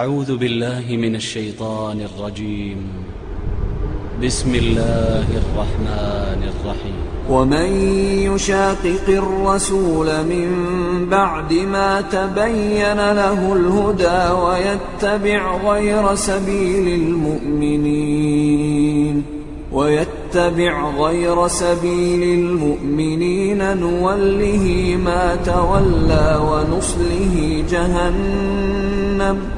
أعوذ بالله من الشيطان الرجيم. بسم الله الرحمن الرحيم. ومن يشاقق الرسول من بعد ما تبين له الهدى ويتبع غير سبيل المؤمنين ويتبع غير سبيل المؤمنين نوله ما تولى ونصله جهنم.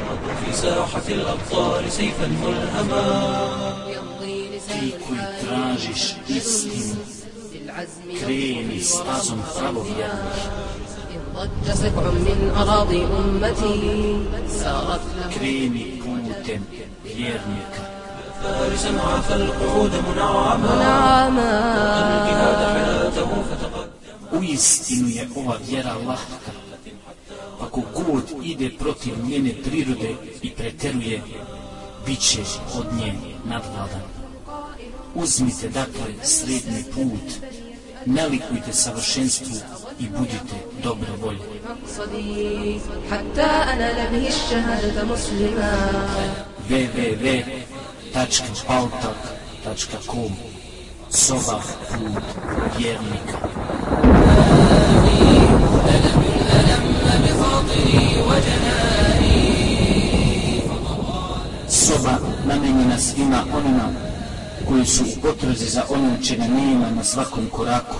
ساحة الأبطال سيفا ملهما. كيكو تراجش اسم كرينيس أزم ثربها ضج سبع من أراضي أمتي سارت لهم كريمي كوتن يرنك فارسا عفى القعود منعما. منعما. ويستنو يا قوى يرى الله Pa ako god ide protiv njene prirode i preteruje, bit će od nje nadvladan. Uzmite dakle srednji put, nalikujte savršenstvu i budite dobro volje. www.baltak.com Sobah put vjernika. Amin. koji su u potrazi za onim čega nema na svakom koraku.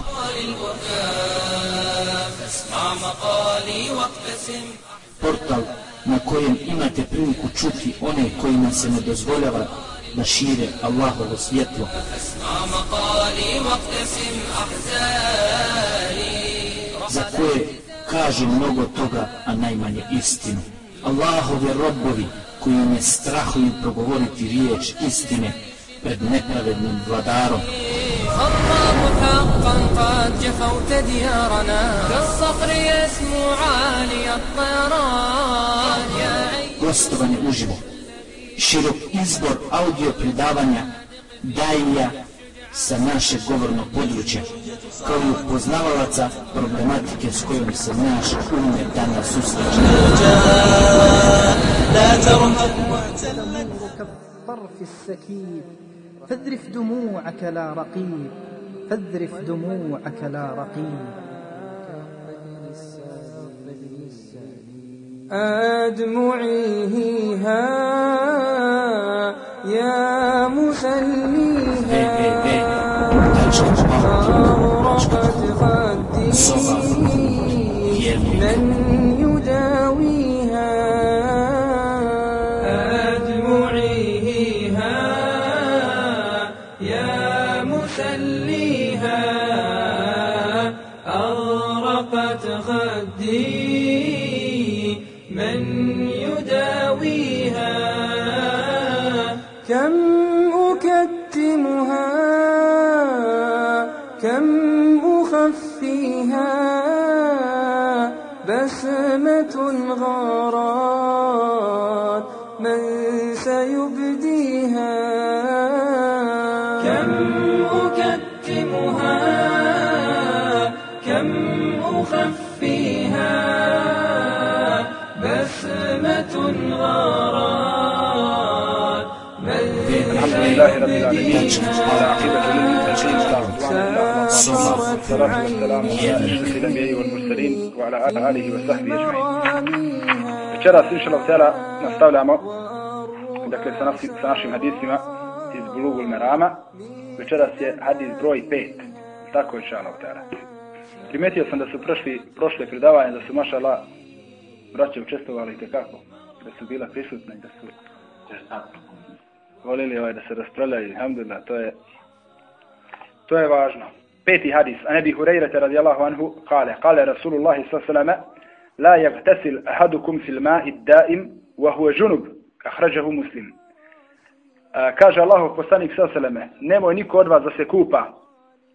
Portal na kojem imate priliku čuti one kojima se ne dozvoljava da šire Allahovo svjetlo. Za koje kaže mnogo toga, a najmanje istinu. Allahove robovi koji ne strahuju progovoriti riječ istine, pred nepravednim vladarom. الله حقا قد جفوت ديارنا كالصقر يسمو عالي الطيران Gostovanje uživo. Širok izbor audio predavanja daija sa našeg govornog područja, kao i upoznavalaca problematike s kojom se naš umet danas susreće. فاذرف دموعك لا رقيب فاذرف دموعك لا رقيب أدمعي ها يا مسليها أغرقت خدي من أخفيها بسمة غارات من سيبديها كم أكتمها كم أخفيها؟ بسمة غارات من الحمد لله رب العالمين. والعاقبة للمتقين ولا عدوان إلا على الظالمين والصلاة والسلام على أشرف الأنبياء والمرسلين وعلى آله وصحبه أجمعين. Večeras, inša Allah, tjela, nastavljamo dakle, sa, nasi, sa našim hadisima iz Bulugul Merama. Večeras je hadis broj 5. Tako, inša Allah, tjela. Primetio sam da su prošli, prošle predavanje, da su, maša Allah, braće učestvovali tekako, da su bila prisutna i da su volili ovaj da se raspravljaju, alhamdulillah, to je to je važno. Peti hadis, an Abi Hurajra radijallahu anhu, kale, kale Rasulullah sallallahu la jagtasil ahadukum fil ma'i daim, wa huwa junub, ahrađahu muslim. A, kaže Allahov poslanik sallallahu nemoj niko od vas da se kupa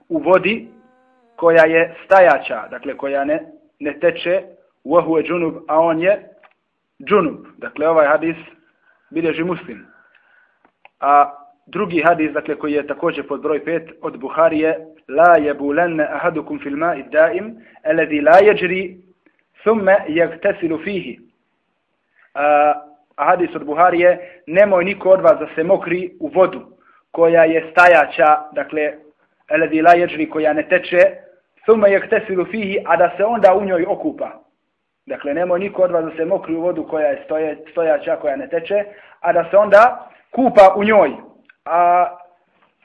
u vodi koja je stajača, dakle koja ne, ne teče, wa huwa junub, a on je junub. Dakle, ovaj hadis bilježi muslim. A drugi hadis, dakle, koji je također pod broj 5 od Buharije, la yabulenne ahadukum fil ma'i daim, alladhi la yajri, thumma yaktasilu fihi. A, a hadis od Buharije, nemoj niko od vas da se mokri u vodu, koja je stajaća, dakle, alladhi la yajri, koja ne teče, thumma yaktasilu fihi, a da se onda u njoj okupa. Dakle, nemoj niko od vas da se mokri u vodu koja je stoje, stojača, koja ne teče, a da se onda kupa u njoj. A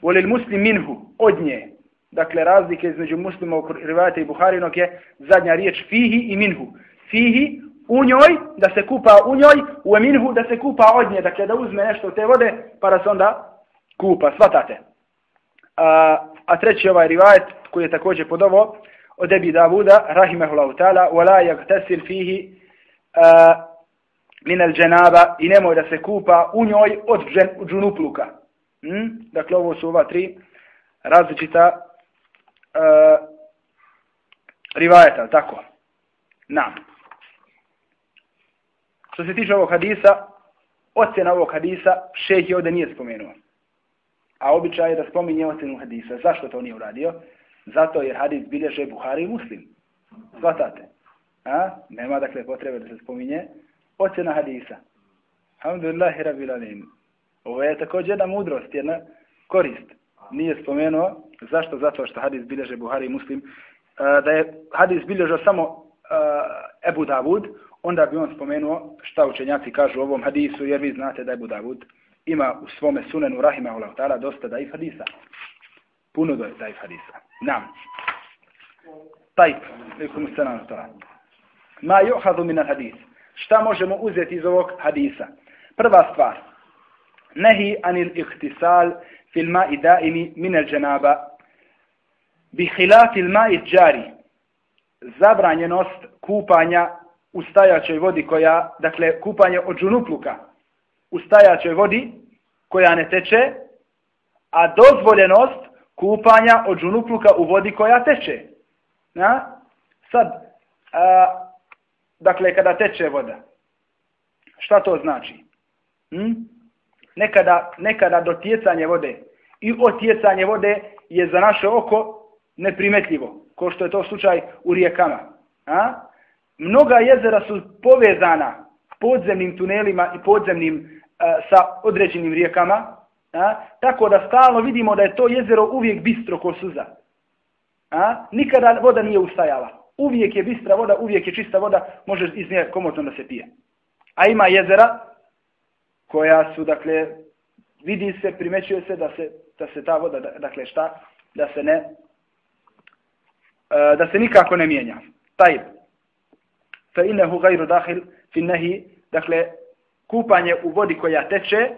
volil muslim minhu, od nje. Dakle, razlike između muslima u Rivajata i Buharinog je zadnja riječ fihi i minhu. Fihi, u njoj, da se kupa u njoj, u minhu, da se kupa od nje. Dakle, da uzme nešto od te vode, pa da se onda kupa. Svatate. A, a treći ovaj rivajet, koji je također pod ovo, od Ebi Davuda, rahimahullahu ta'ala, wala yagtasil fihi uh, min al dženaba i nemoj da se kupa u njoj od džunupluka. Hmm? Dakle, ovo su ova tri različita uh, rivajeta, tako? Na. Što se tiče ovog hadisa, ocjena ovog hadisa, šeh je ovdje nije spomenuo. A običaj je da spominje ocjenu hadisa. Zašto to nije uradio? Zato jer hadis bilježe Buhari i Muslim. Svatate. A? Nema dakle potrebe da se spominje ocjena hadisa. Alhamdulillahi rabbil alim. Ovo je također jedna mudrost, jedna korist. Nije spomenuo. Zašto? Zato što hadis bilježe Buhari i Muslim. E, da je hadis bilježao samo e, Ebu Davud, onda bi on spomenuo šta učenjaci kažu u ovom hadisu, jer vi znate da Ebu Davud ima u svome sunenu rahimahullahu ta'ala dosta daif hadisa. Puno daif hadisa. Nam. Tajp. Lekum salam. Ma juhadu min hadis. Šta možemo uzeti iz ovog hadisa? Prva stvar. Nehi anil ihtisal fil ma'i daimi min al dženaba bi hilati il ma'i džari. Zabranjenost kupanja u stajačoj vodi koja, dakle, kupanje od džunupluka u stajačoj vodi koja ne teče, a dozvoljenost kupanja od džunupluka u vodi koja teče. Na? Sad, a, dakle, kada teče voda, šta to znači? Hm? Nekada, nekada dotjecanje vode i otjecanje vode je za naše oko neprimetljivo, ko što je to slučaj u rijekama. A? Mnoga jezera su povezana podzemnim tunelima i podzemnim a, sa određenim rijekama, A? Tako da stalno vidimo da je to jezero uvijek bistro ko suza. A? Nikada voda nije ustajala. Uvijek je bistra voda, uvijek je čista voda, može iz nje komotno da se pije. A ima jezera koja su, dakle, vidi se, primećuje se da se, da se ta voda, dakle šta, da se ne, da se nikako ne mijenja. Taj, fa innehu gajru dahil fin nehi, dakle, kupanje u vodi koja teče,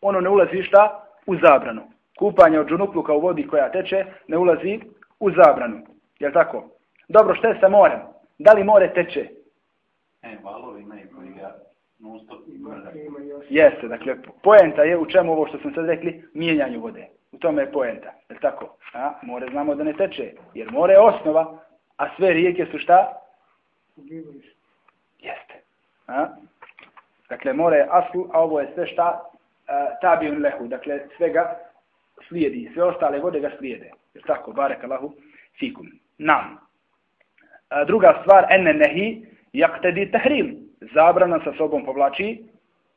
ono ne ulazi šta? U zabranu. Kupanje od džunupluka u vodi koja teče ne ulazi u zabranu. Je tako? Dobro, što je sa morem? Da li more teče? E, valovi imaju koji ga Jeste, dakle, poenta je u čemu ovo što smo sad rekli, mijenjanju vode. U tome je poenta, je tako? A, more znamo da ne teče, jer more je osnova, a sve rijeke su šta? Jeste. A? Dakle, more je aslu, a ovo je sve šta? E, tabiun lehu, dakle svega slijedi, sve ostale vode ga slijede. Je tako, barek Allahu fikum. Nam. A, druga stvar, ene nehi, jaktedi tahrim. Zabrana sa sobom povlači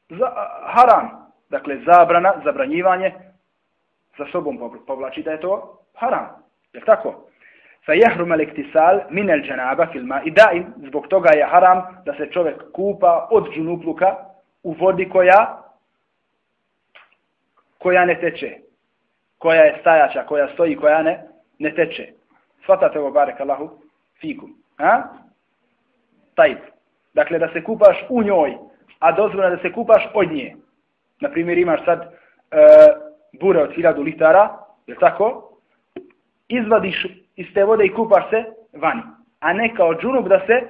za, haram. Dakle, zabrana, zabranjivanje sa sobom povlači da je to haram. Je tako? Fa jehrum elektisal min el janaba filma i da zbog toga je haram da se čovjek kupa od džunupluka u vodi koja koja ne teče, koja je stajača, koja stoji, koja ne, ne teče. Svatate ovo, barek Allahu, fikum. Ha? Tajb. Dakle, da se kupaš u njoj, a dozvoljeno da se kupaš od nje. Naprimjer, imaš sad e, bure od hiljadu litara, je tako? Izvadiš iz te vode i kupaš se vani. A ne kao džunup da se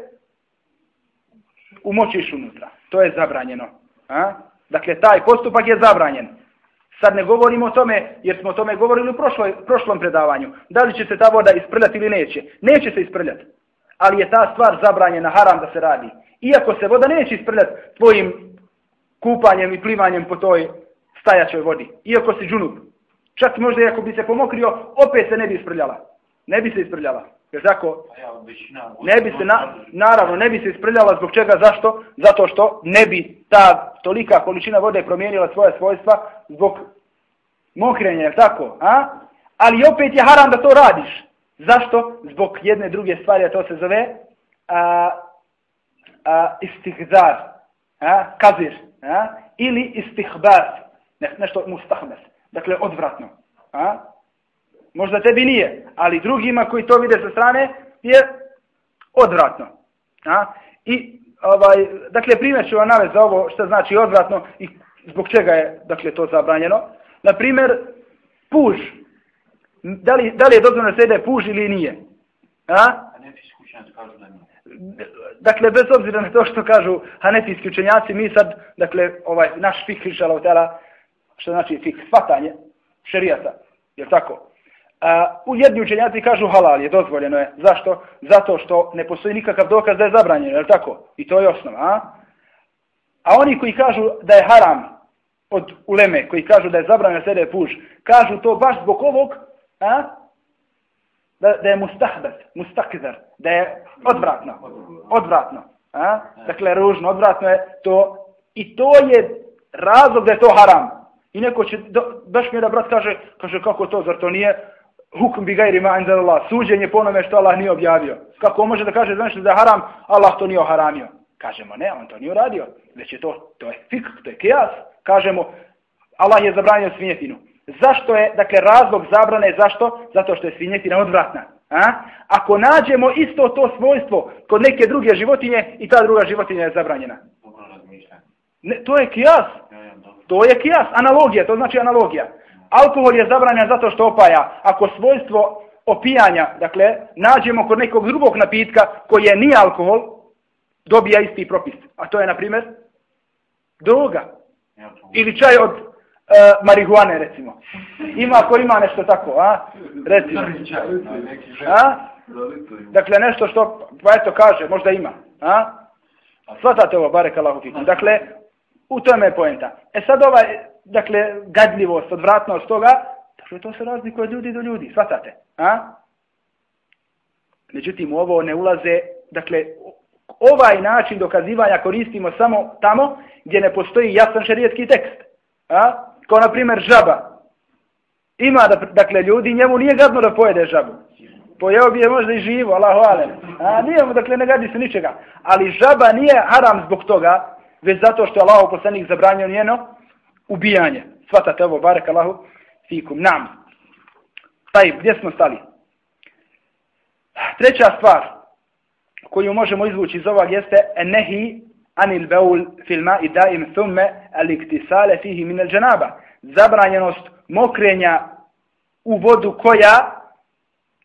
umočiš unutra. To je zabranjeno. A? Dakle, taj postupak je zabranjen. Sad ne govorimo o tome, jer smo o tome govorili u prošloj, prošlom predavanju. Da li će se ta voda isprljati ili neće? Neće se isprljati. Ali je ta stvar zabranjena, haram da se radi. Iako se voda neće isprljati tvojim kupanjem i plivanjem po toj stajačoj vodi. Iako si džunup. Čak možda i ako bi se pomokrio, opet se ne bi isprljala. Ne bi se isprljala. Jer tako, ne bi se, na, naravno, ne bi se isprljala zbog čega, zašto? Zato što ne bi ta tolika količina vode promijenila svoje svojstva zbog mokrenja, jer tako? A? Ali opet je haram da to radiš. Zašto? Zbog jedne druge stvari, a to se zove a, a, istihzar, a, kazir, a, ili istihbar, ne, nešto mustahmes, dakle odvratno. A? Možda tebi nije, ali drugima koji to vide sa strane je odvratno. A? I, ovaj, dakle, primjer ću vam navesti za ovo što znači odvratno i zbog čega je dakle, to zabranjeno. Na primjer, puž. Da li, da li je dozvoljeno da se jede puž ili nije? A? Dakle, bez obzira na to što kažu hanetijski učenjaci, mi sad, dakle, ovaj, naš fik, što znači fik, svatanje šerijata, je tako? A, u jedni učenjaci kažu halal je, dozvoljeno je. Zašto? Zato što ne postoji nikakav dokaz da je zabranjeno, je tako? I to je osnova. A? a oni koji kažu da je haram od uleme, koji kažu da je zabranjeno sede puž, kažu to baš zbog ovog, a? Da, da je mustahbet, mustakzar, da je odvratno. Odvratno. A? Dakle, ružno, odvratno je to. I to je razlog da je to haram. I neko će, baš mi je da brat kaže, kaže kako to, zar to nije hukm bi gajri ma inzal Allah, suđenje po onome što Allah nije objavio. Kako može da kaže znači da je haram, Allah to nije haramio. Kažemo ne, on to nije uradio. Već je to, to je fik, to je kijas. Kažemo, Allah je zabranio svinjetinu. Zašto je, dakle, razlog zabrane, zašto? Zato što je svinjetina odvratna. A? Ako nađemo isto to svojstvo kod neke druge životinje i ta druga životinja je zabranjena. Ne, to je kijas. To je kijas, analogija, to znači analogija. Alkohol je zabranjen zato što opaja. Ako svojstvo opijanja, dakle, nađemo kod nekog drugog napitka koji je nije alkohol, dobija isti propis. A to je, na primjer, droga. Ili čaj od e, marihuane, recimo. Ima ko ima nešto tako, a? Recimo. A? Dakle, nešto što, pa eto kaže, možda ima. A? Svatate ovo, barek Allahu Dakle, u tome je poenta. E sad ovaj, dakle, gadljivost, odvratnost toga, dakle, to se razlikuje od ljudi do ljudi, shvatate? A? Međutim, u ovo ne ulaze, dakle, ovaj način dokazivanja koristimo samo tamo gdje ne postoji jasan šarijetski tekst. A? Kao, na primjer, žaba. Ima, da, dakle, ljudi, njemu nije gadno da pojede žabu. Pojeo bi je možda i živo, Allah hvala. A, nije mu, dakle, ne gadi se ničega. Ali žaba nije haram zbog toga, već zato što je Allah poslanik zabranio njeno ubijanje. Svatate ovo, barek Allahu, fikum, nam. Taj, gdje smo stali? Treća stvar koju možemo izvući iz ovog jeste nehi anil beul filma i daim thumme aliktisale fihi minel dženaba. Zabranjenost mokrenja u vodu koja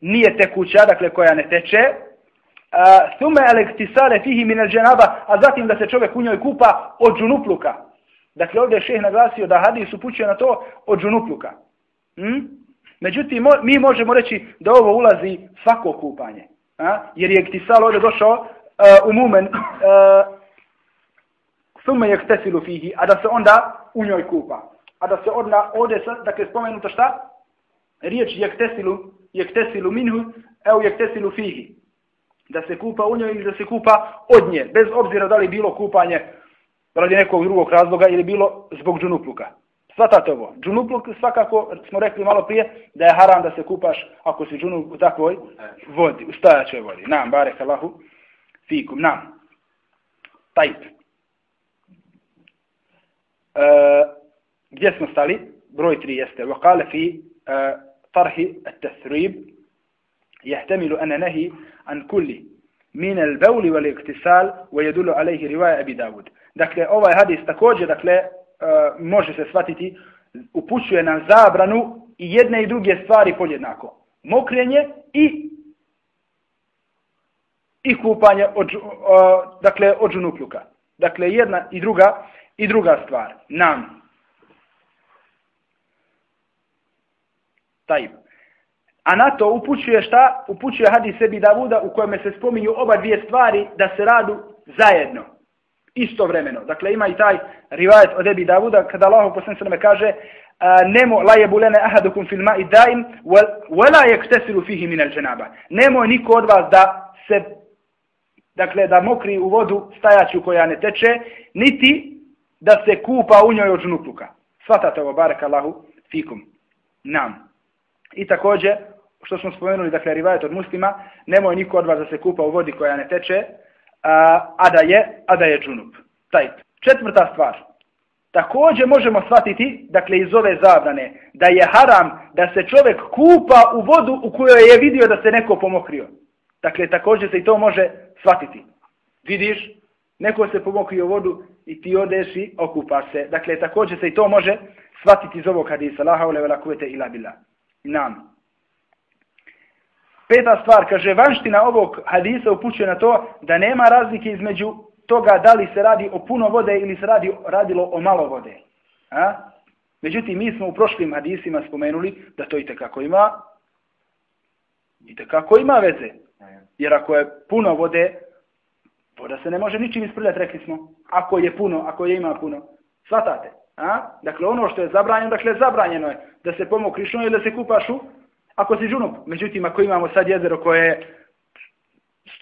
nije tekuća, dakle koja ne teče, thume elektisale fihi minel dženaba, a zatim da se čovjek u njoj kupa od džunupluka. Dakle, ovdje je šeh naglasio da hadis upućuje na to od džunupluka. Hm? Međutim, mo, mi možemo reći da ovo ulazi svako kupanje. A? Jer je ektisal ovdje došao uh, u mumen uh, thume jektesilu fihi, a da se onda u njoj kupa. A da se onda ovdje, dakle, spomenuto šta? Riječ jektesilu, jektesilu minhu, evo jektesilu fihi. Da se kupa u njoj ili da se kupa od nje, bez obzira da li bilo kupanje radi nekog drugog razloga ili bilo zbog džunupluka. Svatate ovo. Džunupluk svakako, smo rekli malo prije, da je haram da se kupaš ako si džunup u takvoj vodi, u stajačoj vodi. Nam, barek Allahu, fikum, nam. Tajt. E, gdje smo stali? Broj tri jeste. Vakale fi e, tarhi et tesrib jehtemilu ene nehi an kulli min el beuli wal iktisal wa yadullu alayhi riwaya Abi Dawud. Dakle, ovaj hadis također, dakle, uh, može se shvatiti, upućuje na zabranu i jedne i druge stvari podjednako. Mokrenje i i kupanje od, uh, dakle, od džunupluka. Dakle, jedna i druga I druga stvar, nam. Taj. A na to upućuje šta? Upućuje hadis sebi Davuda u kojem se spominju oba dvije stvari da se radu zajedno. Istovremeno. Dakle, ima i taj rivajet od Ebi Davuda kada Allah poslen se kaže nemo la jebulene ahadukum fil ma'i daim wala yaktasilu fihi min al janaba. Nemo niko od vas da se dakle da mokri u vodu stajaću koja ne teče, niti da se kupa u njoj od žnupluka. Svatate ovo, barek Allahu, fikum. Nam. I također, što smo spomenuli, dakle, rivajet od muslima, nemoj niko od vas da se kupa u vodi koja ne teče, a, a da je, a da je džunup. Taj. Četvrta stvar. Također možemo shvatiti, dakle, iz ove zabrane, da je haram da se čovjek kupa u vodu u kojoj je vidio da se neko pomokrio. Dakle, također se i to može shvatiti. Vidiš, neko se pomokrio u vodu i ti odeš i okupaš se. Dakle, također se i to može shvatiti iz ovog hadisa. La haule velakuvete ila bila. Nam. Peta stvar, kaže, vanština ovog hadisa upućuje na to da nema razlike između toga da li se radi o puno vode ili se radi, radilo o malo vode. A? Međutim, mi smo u prošlim hadisima spomenuli da to i tekako ima i tekako ima veze. Jer ako je puno vode, voda se ne može ničim isprljati, rekli smo. Ako je puno, ako je ima puno. Svatate. A? Dakle, ono što je zabranjeno, dakle, zabranjeno je da se pomokriš ono ili da se kupaš u, ako si žunup. Međutim, ako imamo sad jezero koje je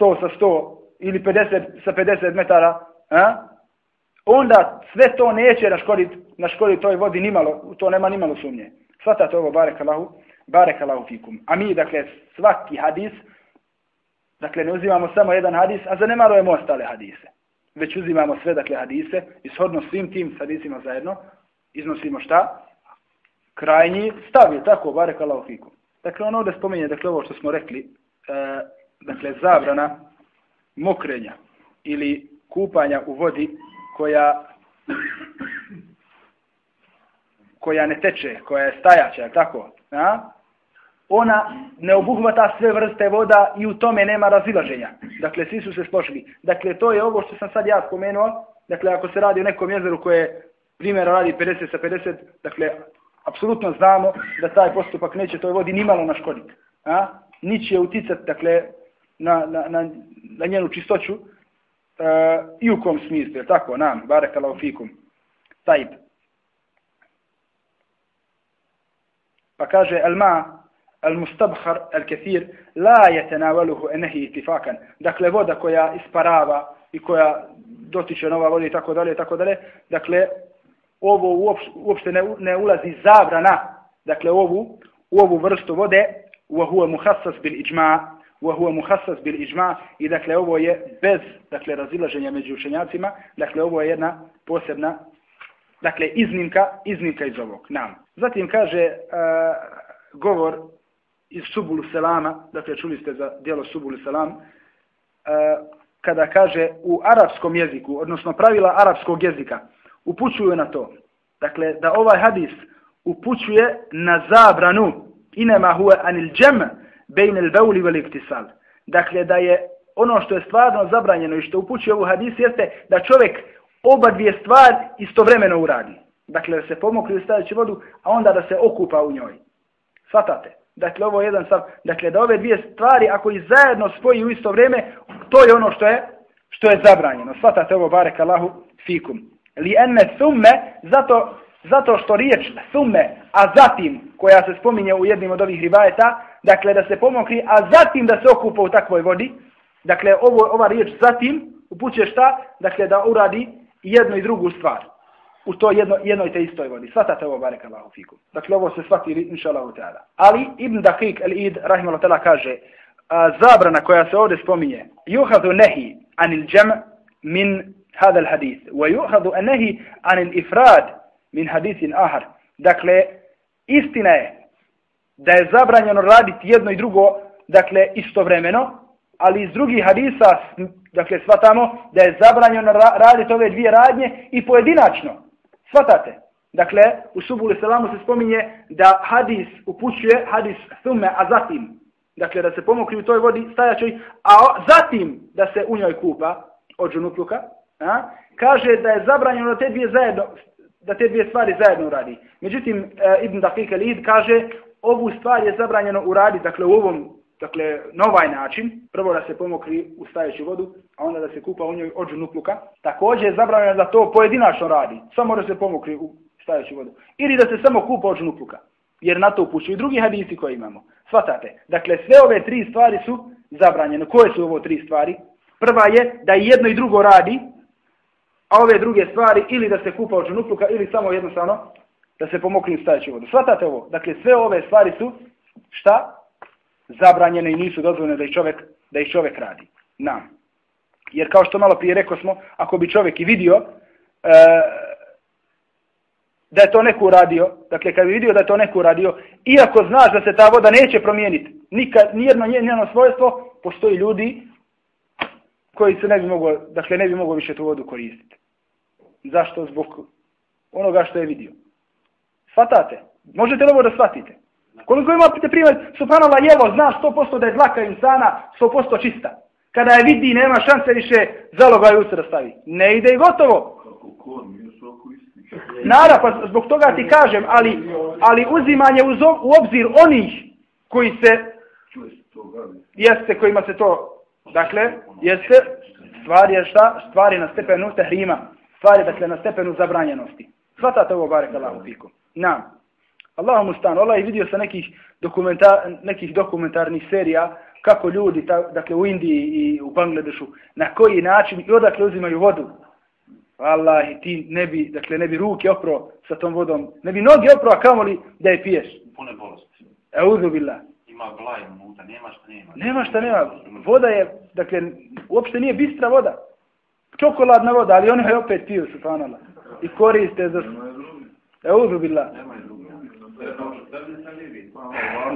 100 sa 100 ili 50 sa 50 metara, a? onda sve to neće naškoditi naškodit toj vodi nimalo, to nema nimalo sumnje. Svatate ovo, barekalahu, barekalahu fikum. A mi, dakle, svaki hadis, dakle, ne uzimamo samo jedan hadis, a zanemarujemo ostale hadise. Već uzimamo sve, dakle, hadise i shodno svim tim hadisima zajedno, iznosimo šta? Krajnji stav je tako, barekalahu fikum. Dakle, ono da spominje, dakle, ovo što smo rekli, e, dakle, zabrana mokrenja ili kupanja u vodi koja koja ne teče, koja je stajaća, tako, a? ona ne obuhvata sve vrste voda i u tome nema razilaženja. Dakle, svi su se složili. Dakle, to je ovo što sam sad ja spomenuo. Dakle, ako se radi o nekom jezeru koje primjera radi 50 sa 50, dakle, apsolutno znamo da taj postupak neće toj vodi nimalo naškoditi. A? Nić je uticati, dakle, na, na, na, na njenu čistoću e, i u kom smislu, je tako, nam, barekala fikum. Tajib. Pa kaže, el ma, el mustabhar, el kethir, la je tenavaluhu enehi itifakan. Dakle, voda koja isparava i koja dotiče nova voda i tako dalje, tako dalje, dakle, ovo uopšte, uopšte ne, ne ulazi zabrana, dakle, ovu, u ovu vrstu vode, wa huwa muhassas bil ijma' wa huwa muhassas bil ijma' i dakle ovo je bez dakle razilaženja među učenjacima dakle ovo je jedna posebna dakle iznimka iznimka iz ovog nam zatim kaže uh, govor iz Subul Selama dakle čuli ste za djelo Subul Selam uh, kada kaže u arapskom jeziku odnosno pravila arapskog jezika upućuje na to dakle da ovaj hadis upućuje na zabranu inema huwa anil džem bejn el beuli vel iktisal. Dakle, da je ono što je stvarno zabranjeno i što upućuje ovu hadis jeste da čovjek oba dvije stvari istovremeno uradi. Dakle, da se pomokli u stajeći vodu, a onda da se okupa u njoj. Svatate? Dakle, ovo je jedan stav. Dakle, da ove dvije stvari, ako ih zajedno spoji u isto vrijeme, to je ono što je što je zabranjeno. Svatate ovo, barek Allahu, fikum. Li enne thumme, zato, zato što riječ summe, a zatim, koja se spominje u jednim od ovih rivajeta, dakle da se pomokri, a zatim da se okupa u takvoj vodi, dakle ovo, ova riječ zatim upućuje šta? Dakle da uradi jednu i drugu stvar u to jedno, jednoj te istoj vodi. Svatate ovo, barek Allahu fikum. Dakle, ovo se svati, inša Allahu ta'ala. Ali Ibn Dakik al-Id, rahimahullah ta'ala, kaže, a, zabrana koja se ovdje spominje, juhadu nehi anil džem min هذا الحديث ويؤخذ النهي عن الإفراد ifrad min آخر ahar. Dakle, istina je da je zabranjeno raditi jedno i drugo, dakle, istovremeno, ali iz drugih hadisa, dakle, svatamo da je zabranjeno raditi ove dvije radnje i pojedinačno. Svatate? Dakle, u Subuli selamu se spominje da hadis upućuje, hadis thumme a zatim, dakle, da se pomokri u toj vodi stajačoj, a zatim da se u njoj kupa od džunupluka, a, kaže da je zabranjeno da te dvije zajedno, da te dvije stvari zajedno uradi. Međutim, e, Ibn Daqiq al kaže, ovu stvar je zabranjeno uradi, dakle, u ovom, dakle, na ovaj način, prvo da se pomokri u stajeću vodu, a onda da se kupa u njoj od žunupluka. Također je zabranjeno da to pojedinačno radi, samo da se pomokri u stajeću vodu. Ili da se samo kupa od žunupluka, jer na to upućuju i drugi hadisi koje imamo. Svatate, dakle, sve ove tri stvari su zabranjene. Koje su ovo tri stvari? Prva je da jedno i drugo radi, a ove druge stvari ili da se kupa od džunupluka ili samo jednostavno da se pomokne u stajeću vodu. Svatate ovo? Dakle, sve ove stvari su šta? Zabranjene i nisu dozvoljene da ih čovjek, da ih čovjek radi. Nam. Jer kao što malo prije rekao smo, ako bi čovjek i vidio e, da je to neko uradio, dakle kad bi vidio da je to neko uradio, iako znaš da se ta voda neće promijeniti, nikad, nijedno njeno svojstvo, postoji ljudi koji se ne bi moglo, dakle ne bi moglo više tu vodu koristiti. Zašto? Zbog onoga što je vidio. Svatate? Možete li ovo da shvatite? Koliko imate primjer, subhanallah, jevo, zna 100% da je dlaka insana 100% čista. Kada je vidi, nema šanse više zaloga i usta da stavi. Ne ide i gotovo. Nara, pa zbog toga ti kažem, ali, ali uzimanje uz, u obzir onih koji se, jeste kojima se to, dakle, jeste, stvari je šta? Stvari na stepenu tehrima. Stvari, dakle, na stepenu zabranjenosti. Svatate ovo, barek Allahu fikum. Na. Allahu mustan, Allah je vidio sa nekih, dokumenta, nekih dokumentarnih serija kako ljudi, ta, dakle u Indiji i u Bangladešu, na koji način i odakle uzimaju vodu. Allah, ti ne bi, dakle, ne bi ruke opro sa tom vodom, ne bi noge opro, a kamoli da je piješ. Pune bolesti. Euzu billah. Ima glaj unutra, nema šta nema. Nema šta nema. Voda je, dakle, uopšte nije bistra voda. Čokoladna voda, ali oni je opet piju, subhanallah. I koriste za... Euzu billah.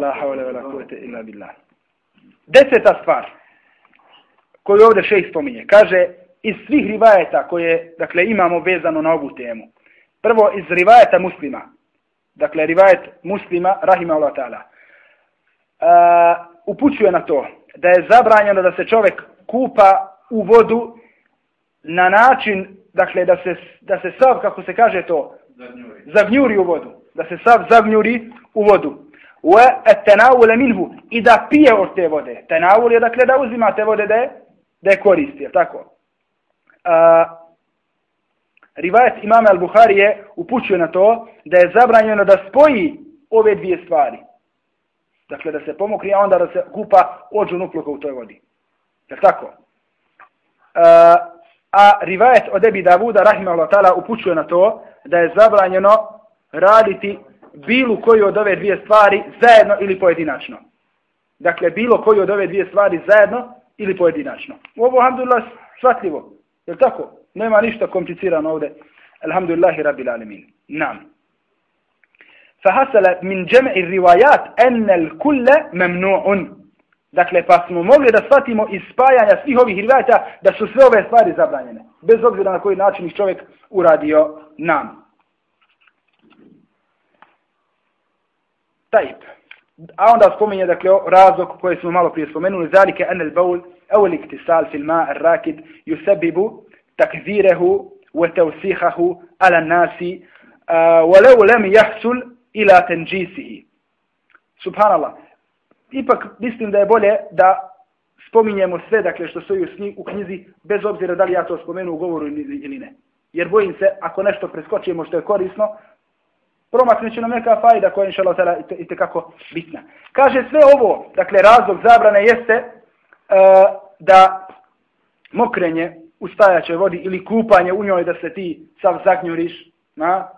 La havle vela kuvete illa billah. Deseta stvar koju ovdje šejh spominje. Kaže, iz svih rivajeta koje dakle, imamo vezano na ovu temu. Prvo, iz rivajeta muslima. Dakle, rivajet muslima, rahima Allah ta'ala. Uh, upućuje na to da je zabranjeno da se čovjek kupa u vodu na način, dakle, da se, da se sav, kako se kaže to, zagnjuri u vodu. Da se sav zagnjuri u vodu. Wa at-tanawul minhu i da pije od te vode. Tanawul je dakle da uzima te vode da je, da je koristi, tako. Uh, rivajet imama al-Bukhari je upućuje na to da je zabranjeno da spoji ove dvije stvari. Dakle, da se pomokri, a onda da se kupa ođu nupluka u toj vodi. Je tako? Uh, a rivajet od Ebi Davuda, rahimahullah ta'ala, upućuje na to da je zabranjeno raditi bilo koju od ove dvije stvari zajedno ili pojedinačno. Dakle, bilo koju od ove dvije stvari zajedno ili pojedinačno. U ovo, alhamdulillah, shvatljivo. Je tako? Nema ništa komplicirano ovdje. Alhamdulillahi rabbil alamin. Nam. Fahasala min džem'i rivajat ennel kulle memnu'un. Dakle, pa smo mogli da shvatimo iz spajanja svih ovih rivajata da su sve ove stvari zabranjene. Bez obzira na koji način ih čovjek uradio nam. Tajib. A onda spominje, dakle, razlog koji smo malo prije spomenuli, zalike enel baul, eul iktisal fil ma rakid, yusabibu takzirehu, wa tawsihahu ala nasi, walau lam yahsul ila tenđisihi. Subhanallah. Ipak mislim da je bolje da spominjemo sve, dakle, što stoji u knjizi, bez obzira da li ja to spomenu u govoru ili ne. Jer bojim se, ako nešto preskočimo što je korisno, promaknut će nam neka fajda koja je inša tela i tekako bitna. Kaže sve ovo, dakle razlog zabrane jeste uh, da mokrenje u stajaćoj vodi ili kupanje u njoj da se ti sav zagnjuriš, na,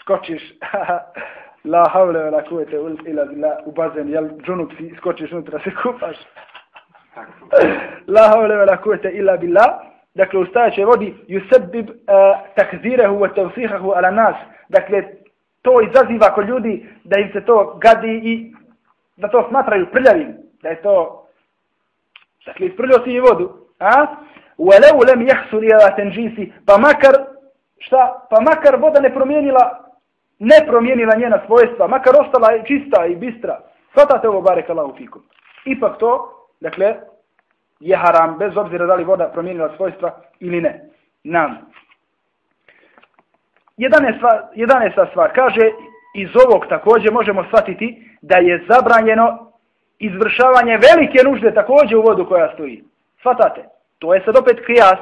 skočiš, la havle vela kuvete ila bila u bazen, jel džunup si skočiš unutra se kupaš. la havle vela kuvete ila bila, dakle u stajaćoj vodi yusabib uh, eh, takzirehu wa tawsihahu ala nas, dakle, to izaziva kod ljudi da im se to gadi i da to smatraju prljavim, da je to, dakle, isprljio si i vodu, a? Walau lam yahsul li ala pa makar, šta, pa makar voda ne promijenila, ne promijenila njena svojstva, makar ostala čista i bistra, svatate ovo barek Allah fikum. Ipak to, dakle, je haram, bez obzira da li voda promijenila svojstva ili ne. Nam. 11. stvar, kaže, iz ovog također možemo shvatiti da je zabranjeno izvršavanje velike nužde također u vodu koja stoji. Svatate, to je sad opet krijas.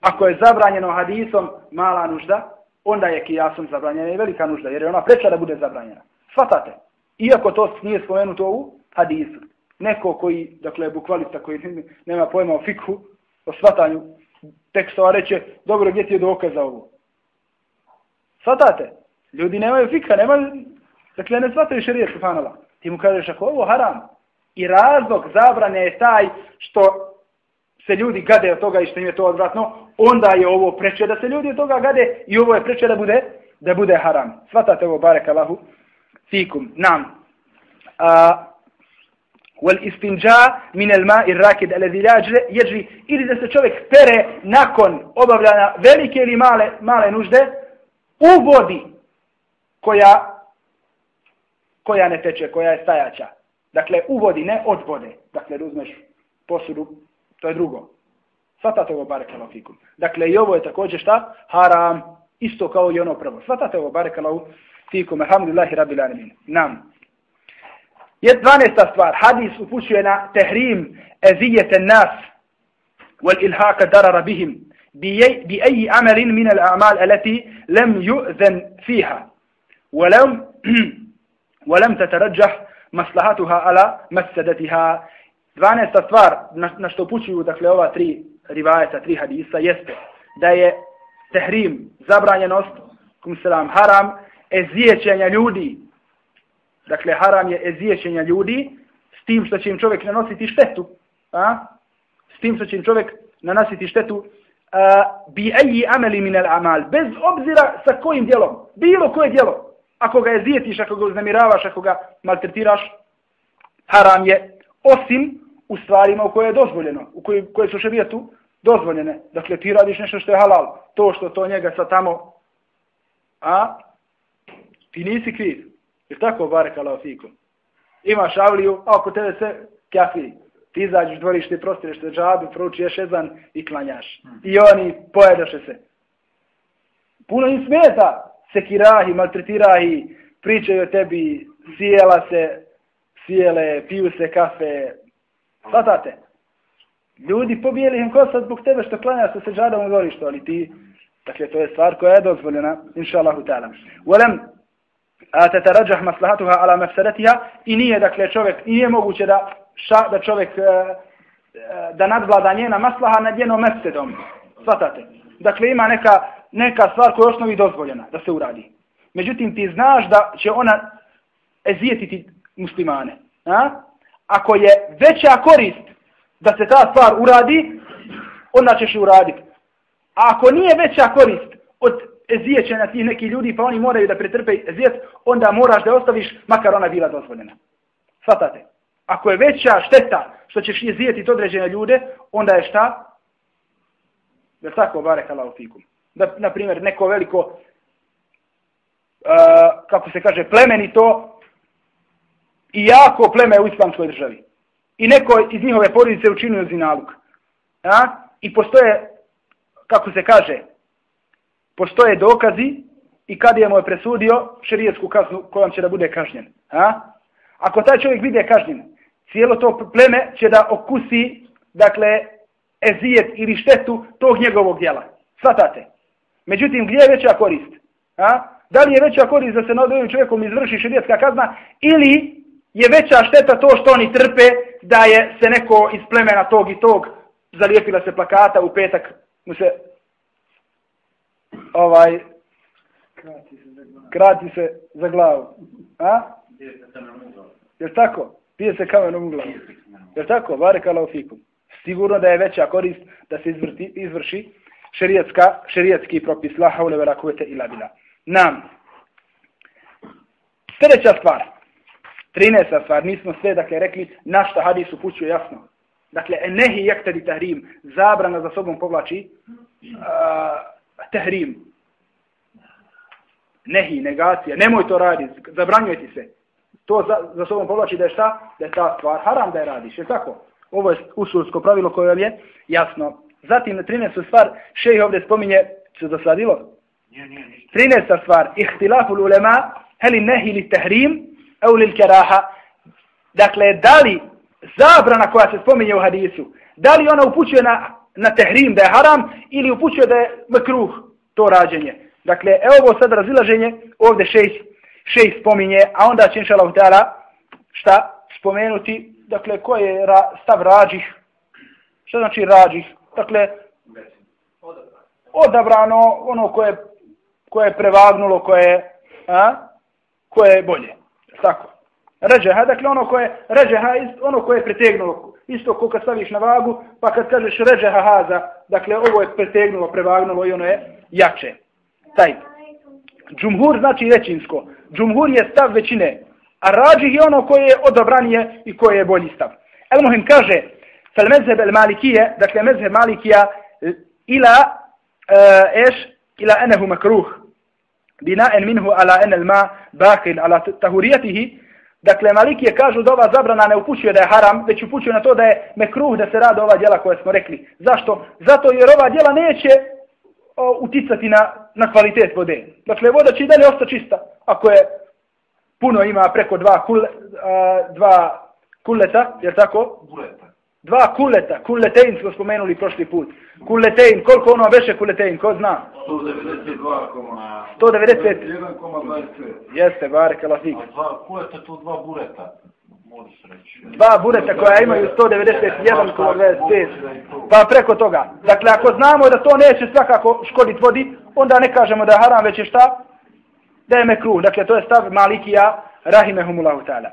Ako je zabranjeno hadisom mala nužda, onda je kijasom zabranjena i velika nužda, jer je ona preča da bude zabranjena. Svatate, iako to nije spomenuto u hadisu. Neko koji, dakle, bukvalista koji nema pojma o fikhu, o svatanju tekstova, reće, dobro, gdje ti je dokaz za ovo? Svatate, ljudi nemaju fikha, nemaju, dakle, ne svataju šarijet, subhanallah. Ti mu kažeš, ako ovo haram, i razlog zabrane je taj što se ljudi gade od toga i što im je to odvratno, onda je ovo preče da se ljudi od toga gade i ovo je preče da bude da bude haram. Svatate ovo, barek Allahu, fikum, nam. A, wal istinja min al ma'i rakid alladhi la yajri ili da se čovjek pere nakon obavljanja velike ili male male nužde u vodi koja koja ne teče, koja je stajaća. Dakle, u vodi, ne od vode. Dakle, da uzmeš posudu, to je drugo. Svatate ovo barekala fikum. Dakle, i ovo je također šta? Haram, isto kao i ono prvo. Svatate ovo barekala fikum. Alhamdulillahi rabbil alamin. Nam. Je 12. stvar. Hadis upućuje na tehrim ezijete nas wal ilhaka darara bihim bi eji amelin min al a'mal alati lem yu'zen fiha. ولم ولم تترجح مصلحتها على مفسدتها 12. stvar na, na što upućuju dakle ova tri rivajeta, tri hadisa jeste da je tehrim, zabranjenost, kum selam, haram, ezijećenja ljudi. Dakle, haram je ezijećenja ljudi s tim što će im čovjek nanositi štetu. A? S tim što će im čovjek nanositi štetu a, bi eji ameli min al amal. Bez obzira sa kojim djelom. Bilo koje djelo. Ako ga ezijetiš, ako ga uznemiravaš, ako ga maltretiraš, haram je osim u stvarima u koje je dozvoljeno, u koje, koje su šarijetu dozvoljene. Dakle, ti radiš nešto što je halal, to što to njega sa tamo, a ti nisi kriv. Jer tako, barek Allah fikum. Imaš avliju, a oko tebe se kafi. Ti izađeš dvorište, prostireš se džabi, proučiješ jedan i klanjaš. I oni pojedaše se. Puno im smeta sekirahi, maltretirahi, pričaju o tebi, sjela se, sjele, piju se kafe, Svatate? Ljudi pobijeli im kosa zbog tebe što klanja sa seđadom u dvorištu, ali ti, dakle, to je stvar koja je dozvoljena, inša Allahu ta'ala. Volem, a te tarađah maslahatuha ala mefsadetiha, i nije, dakle, čovjek, i nije moguće da, ša, da čovjek, e, e da nadvlada njena maslaha nad njenom mefsedom. Svatate? Dakle, ima neka, neka stvar koja je osnovi dozvoljena da se uradi. Međutim, ti znaš da će ona ezijetiti muslimane. A? Ako je veća korist da se ta stvar uradi, onda ćeš uraditi. A ako nije veća korist od ezijećenja tih nekih ljudi, pa oni moraju da pretrpe ezijet, onda moraš da ostaviš, makar ona bila dozvoljena. Svatate. Ako je veća šteta što ćeš ezijetiti određene ljude, onda je šta? Da tako, barek Allah fikum. Da, na primjer, neko veliko, uh, kako se kaže, plemenito, i jako pleme u islamskoj državi. I neko iz njihove porodice učinio zinaluk. A? I postoje, kako se kaže, postoje dokazi i kad je moj presudio šerijetsku kaznu kojom će da bude kažnjen. A? Ako taj čovjek bide kažnjen, cijelo to pleme će da okusi, dakle, ezijet ili štetu tog njegovog djela. Svatate. Međutim, gdje je veća korist? A? Da li je veća korist da se nad ovim čovjekom izvrši šerijetska kazna ili je veća šteta to što oni trpe da je se neko iz plemena tog i tog zalijepila se plakata u petak mu se ovaj krati se za glavu. A? Je tako? Pije se kamenom u glavu. Je tako? Vare u fikum. Sigurno da je veća korist da se izvrti, izvrši šerijetska, šerijetski propis. La haule vera kuvete ila bila. Nam. Sljedeća stvar. 13. stvar, mi smo sve, dakle, rekli na šta hadis upućuje jasno. Dakle, nehi jektedi tahrim, zabrana za sobom povlači uh, tahrim. Nehi, negacija, nemoj to raditi, zabranjuje ti se. To za, za sobom povlači da je šta? Da je ta stvar haram da je radiš, je tako? ovo je usulsko pravilo koje vam je jasno. Zatim, 13. stvar, šej ovdje spominje, se dosadilo? Nije, nije, ništa. 13. stvar, ihtilaful ulema, heli nehi li tehrim, eulil li keraha. Dakle, da li zabrana koja se spominje u hadisu, da li ona upućuje na, na tehrim da je haram ili upućuje da je mekruh to rađenje. Dakle, evo ovo sad razilaženje, ovdje šest, šest spominje, a onda će inša Allah šta spomenuti, dakle, ko je ra, stav rađih, šta znači rađih, dakle, odabrano ono koje, koje je prevagnulo, koje a, koje je bolje, tako. Ređeha, dakle ono koje, ređeha, ono koje je pretegnulo, isto koliko kad staviš na vagu, pa kad kažeš ređeha haza, dakle ovo je pretegnulo, prevagnulo i ono je jače. Taj. Džumhur znači većinsko. Džumhur je stav većine. A rađih je ono koje je odobranije i koje je bolji stav. El Muhim kaže, fel mezheb el malikije, dakle mezheb malikija, ila eh, uh, eš, ila enehu makruh. Binaen minhu ala enel ma bakil ala tahurijatihi, Dakle, Malikije kažu da ova zabrana ne upućuje da je haram, već upućuje na to da je mekruh da se rade ova djela koje smo rekli. Zašto? Zato jer ova djela neće o, uticati na, na kvalitet vode. Dakle, voda će i dalje ostati čista. Ako je puno ima preko dva, kule, a, dva kuleta, je tako? Buleta. Dva kuleta, kuletein smo spomenuli prošli put. Kuletein, koliko ono veše kuletein, ko zna? 192,1,25. 195. Jeste, barek alafik. A dva kuleta, to dva bureta. Reći. Dva bureta koja imaju 191,25. Pa preko toga. Dakle, ako znamo da to neće svakako škoditi vodi, onda ne kažemo da je haram, već je šta? Da je mekruh. Dakle, to je stav Malikija, rahimehumullahu ta'ala.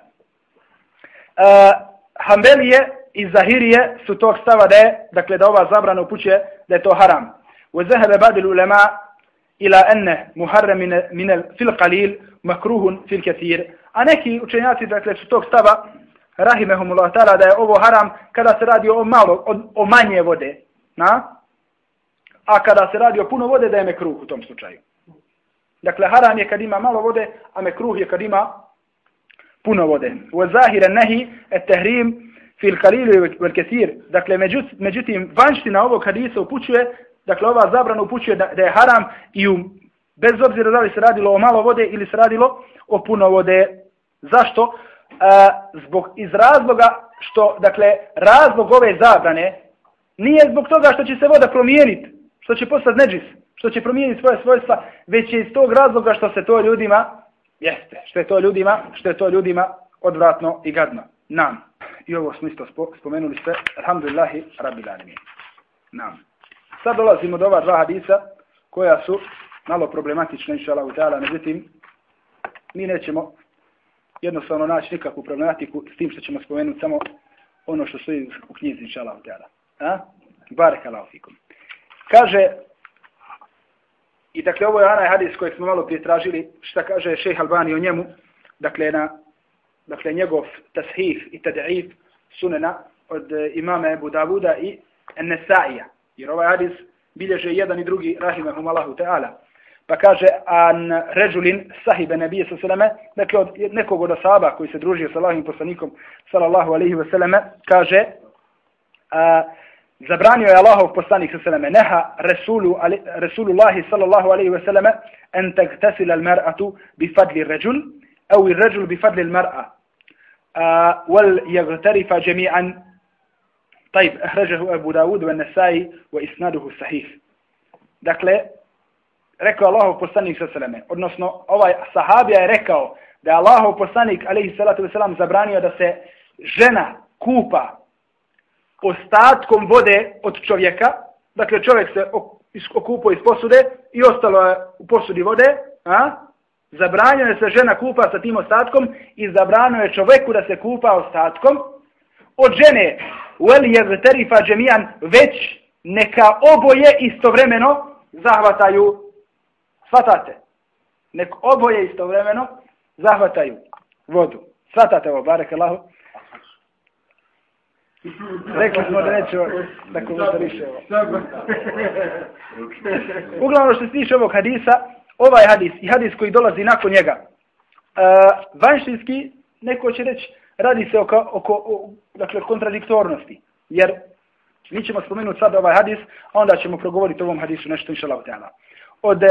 Uh, Hanbelije i Zahirije su tog stava da je, dakle, da ova zabrana upućuje da je to haram. وذهب بعض العلماء إلى أن محرم من, من في القليل مكروه في الكثير a neki učenjaci dakle su tog stava rahimehumullah ta'ala da je ovo haram kada se radi o malo o, o manje vode na a kada se radi o puno vode da je mekruh u tom slučaju dakle haram je kad ima malo vode a mekruh je kad ima puno vode wa zahira nahi at-tahrim fil kalilu vel kesir. dakle međutim vanština ovog hadisa upućuje dakle ova zabrana upućuje da, da je haram i u, bez obzira da li se radilo o malo vode ili se radilo o puno vode. Zašto? E, zbog iz razloga što, dakle, razlog ove zabrane nije zbog toga što će se voda promijeniti, što će postati neđis, što će promijeniti svoje svojstva, već je iz tog razloga što se to ljudima, jeste, što je to ljudima, što je to ljudima odvratno i gadno. Nam. I ovo smo isto spomenuli ste, Alhamdulillahi, rabbil alamin. Nam. Sad dolazimo do ova dva hadisa koja su malo problematična, inša Allah, ta'ala, međutim, mi nećemo jednostavno naći nikakvu problematiku s tim što ćemo spomenuti samo ono što stoji u knjizi, inša Allah, ta'ala. A? Barek Allah, fikum. Kaže, i dakle, ovo je onaj hadis kojeg smo malo prije tražili, šta kaže šejh Albani o njemu, dakle, na, dakle, njegov tashif i tad'if sunena od e, imama Ebu Davuda i Nesa'ija. Jer ovaj hadis bilježe jedan i drugi, rahimahum Allahu ta'ala. Pa kaže, an ređulin sahibe nebije sa seleme, dakle od nekog od asaba koji se družio sa Allahim poslanikom, sallallahu alaihi wa selleme, kaže, a, zabranio je Allahov poslanik sa seleme, neha Resulu, ali, Resulullahi sallallahu alaihi wa selleme, en tagtasila al mar'atu bi fadli ređul, au il ređul bi fadli al mar'a, wal jagtarifa jami'an طيب أخرجه أبو داود والنسائي وإسناده صحيح dakle rekao Allahov poslanik sa seleme odnosno ovaj sahabija je rekao da je Allahov poslanik alejhi salatu vesselam zabranio da se žena kupa ostatkom vode od čovjeka dakle čovjek se okupao iz posude i ostalo je u posudi vode a Zabranio je se žena kupa sa tim ostatkom i zabranio je čovjeku da se kupa ostatkom od žene weli je terifa džemijan, već neka oboje istovremeno zahvataju, svatate, nek oboje istovremeno zahvataju vodu. Svatate ovo, barek Allahu. Rekli smo da nećemo da komentariše ovo. Uglavnom što se tiče ovog hadisa, ovaj hadis i hadis koji dolazi nakon njega, uh, vanštinski, neko će reći, radi se oko, oko o, dakle, kontradiktornosti. jer mi ćemo spomenuti sad ovaj hadis, a onda ćemo progovoriti o ovom hadisu nešto inša Allah. Od uh,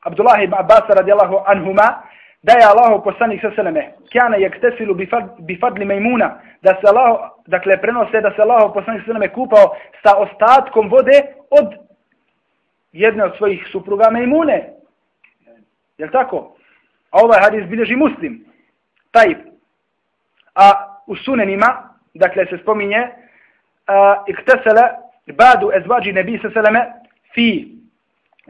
Abdullah ibn Abbas radijallahu anhuma, da je Allah poslanik sa seleme, kjana je ktesilu bifadli mejmuna, da se Allah, dakle, prenose da se Allah poslanik sa seleme kupao sa ostatkom vode od jedne od svojih supruga mejmune. Je tako? A ovaj hadis bilježi muslim. Taj. A u sunenima, dakle, se spominje, uh, iktesele badu ezvađi nebi se seleme fi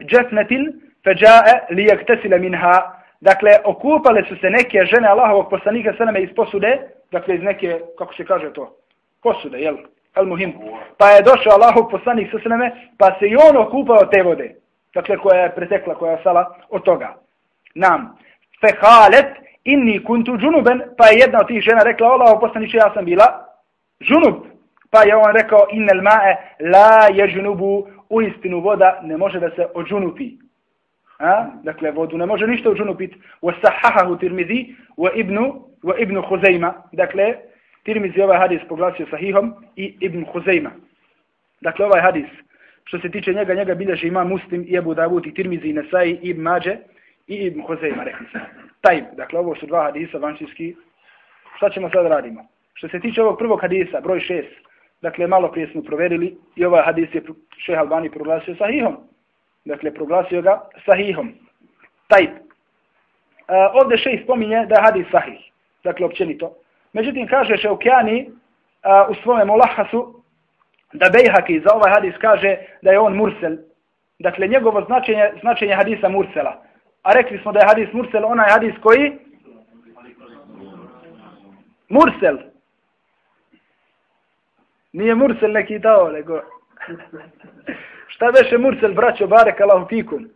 džefnetin feđae li iktesile minha Dakle, okupale su se neke žene Allahovog poslanika seleme iz posude, dakle iz neke, kako se kaže to, posude, jel? Al muhim. Pa je došao Allahov poslanik sa sveme, pa se i on okupao te vode. Dakle, koja je pretekla, koja je sala od toga. Nam. Fehalet inni kuntu džunuben, pa je jedna od tih žena rekla, Allahov poslaniče, ja sam bila džunub. Pa je on rekao, innel ma'e la je džunubu, u istinu voda ne može da se odžunupi. A? Dakle, vodu ne može ništa odžunupiti. Wa sahahahu tirmidhi, wa ibnu, wa ibnu Huzeyma. Dakle, tirmizi ovaj hadis poglasio sahihom i ibn Huzeyma. Dakle, ovaj hadis, što se tiče njega, njega bilježe ima muslim i Ebu Davud i tirmizi i Nesai i ibn Mađe i ibn Huzeyma, rekli se. Tajb, dakle, ovo su dva hadisa vanštinski. Šta ćemo sad radimo? Što se tiče ovog prvog hadisa, broj šest, dakle, malo prije smo proverili i ovaj hadis je šeha Albani proglasio sahihom dakle, proglasio ga sahihom. Taj. Uh, ovdje še spominje da je hadis sahih, dakle, općenito. Međutim, kaže Šaukjani u svome molahasu da Bejhaki za ovaj hadis kaže da je on mursel. Dakle, njegovo značenje, značenje hadisa mursela. A rekli smo da je hadis mursel onaj hadis koji? Mursel. Nije mursel neki dao, nego... Šta veše Mursel, braćo, barek Allahu fikum?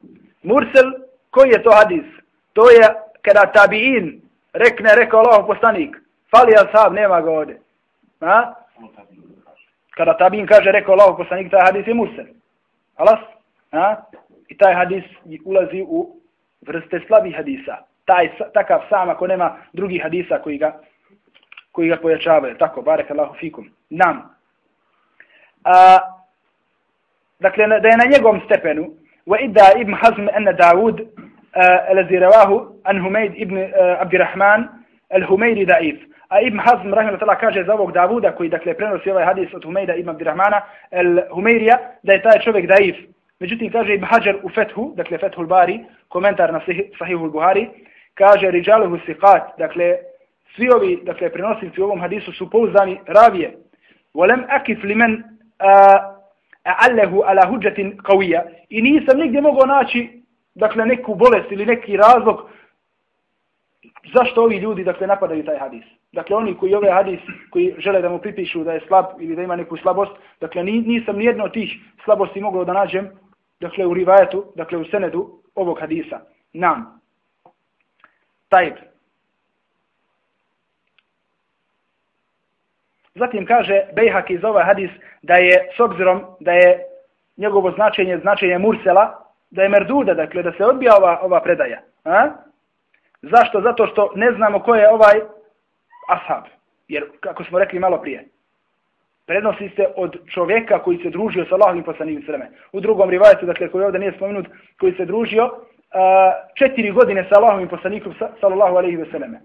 Mursel, koji je to hadis? To je kada tabiin rekne, rekao Allah poslanik, fali ashab, nema ga ovdje. A? Kada tabiin kaže, rekao Allah poslanik, taj hadis je Mursel. Alas? A? I taj hadis ulazi u vrste slabih hadisa. Taj, takav sam, ako nema drugih hadisa koji ga, koji ga pojačavaju. Tako, barek Allahu fikum. Nam. A, dakle da je na njegovom stepenu wa idda ibn hazm anna daud الذي رواه عن حميد ابن عبد الرحمن الحميري ضعيف A ibn Hazm rahimahullah kaže za ovog Davuda koji dakle prenosi ovaj hadis od Humejda ibn Abdirrahmana el Humeirija da je taj čovjek daif. Međutim kaže ibn Hajar u Fethu, dakle Fethul Bari, komentar na Sahihul Buhari, kaže rijaluhu siqat, dakle svi ovi dakle prenosilci u ovom hadisu su pouzdani ravije. Volem akif limen a'allahu ala hujjatin qawiyya i nisam nigdje mogao naći dakle neku bolest ili neki razlog zašto ovi ljudi dakle napadaju taj hadis dakle oni koji ovaj hadis koji žele da mu pripišu da je slab ili da ima neku slabost dakle nisam ni jedno od tih slabosti mogao da nađem dakle u rivajetu dakle u senedu ovog hadisa nam tajb Zatim kaže Bejhak iz ovaj hadis da je s obzirom da je njegovo značenje značenje Mursela, da je Merduda, dakle da se odbija ova, ova predaja. A? Zašto? Zato što ne znamo ko je ovaj ashab. Jer, kako smo rekli malo prije, prenosi se od čovjeka koji se družio sa Allahovim poslanim sveme. U drugom rivajetu, dakle, koji ovdje nije spomenut, koji se družio uh, četiri godine sa Allahovim poslanikom, sallallahu alaihi ve selleme.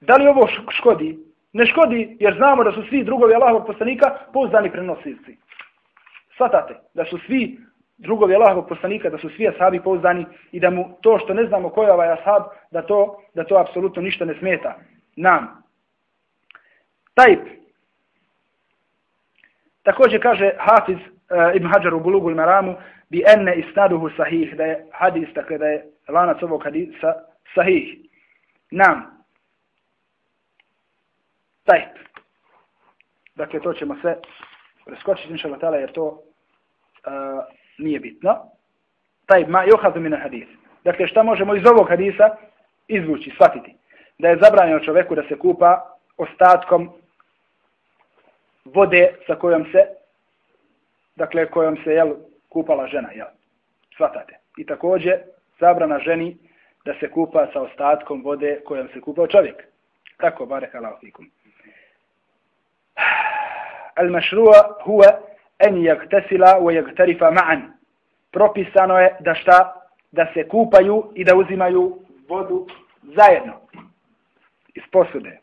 Da li ovo škodi? Ne škodi jer znamo da su svi drugovi Allahovog poslanika pouzdani prenosilci. Svatate da su svi drugovi Allahovog poslanika, da su svi ashabi pouzdani i da mu to što ne znamo ko je ovaj ashab, da to, da to apsolutno ništa ne smeta nam. Tajp. Također kaže Hafiz uh, Ibn Hajar u Bulugu Maramu bi enne isnaduhu sahih, da je hadis, dakle da je lanac ovog hadisa sahih. Nam. Tajp. Dakle, to ćemo sve preskočiti, inša jer to uh, nije bitno. Taj ma johadu mina hadis. Dakle, šta možemo iz ovog hadisa izvući, shvatiti? Da je zabranjeno čoveku da se kupa ostatkom vode sa kojom se, dakle, kojom se, jel, kupala žena, jel? Svatate. I također, zabrana ženi da se kupa sa ostatkom vode kojom se kupao čovjek. Tako, barek Allah fikum. al-mašru'a huwa an yagtasila wa yagtarifa ma'an. Propisano je da šta? Da se kupaju i da uzimaju vodu zajedno. Iz posude.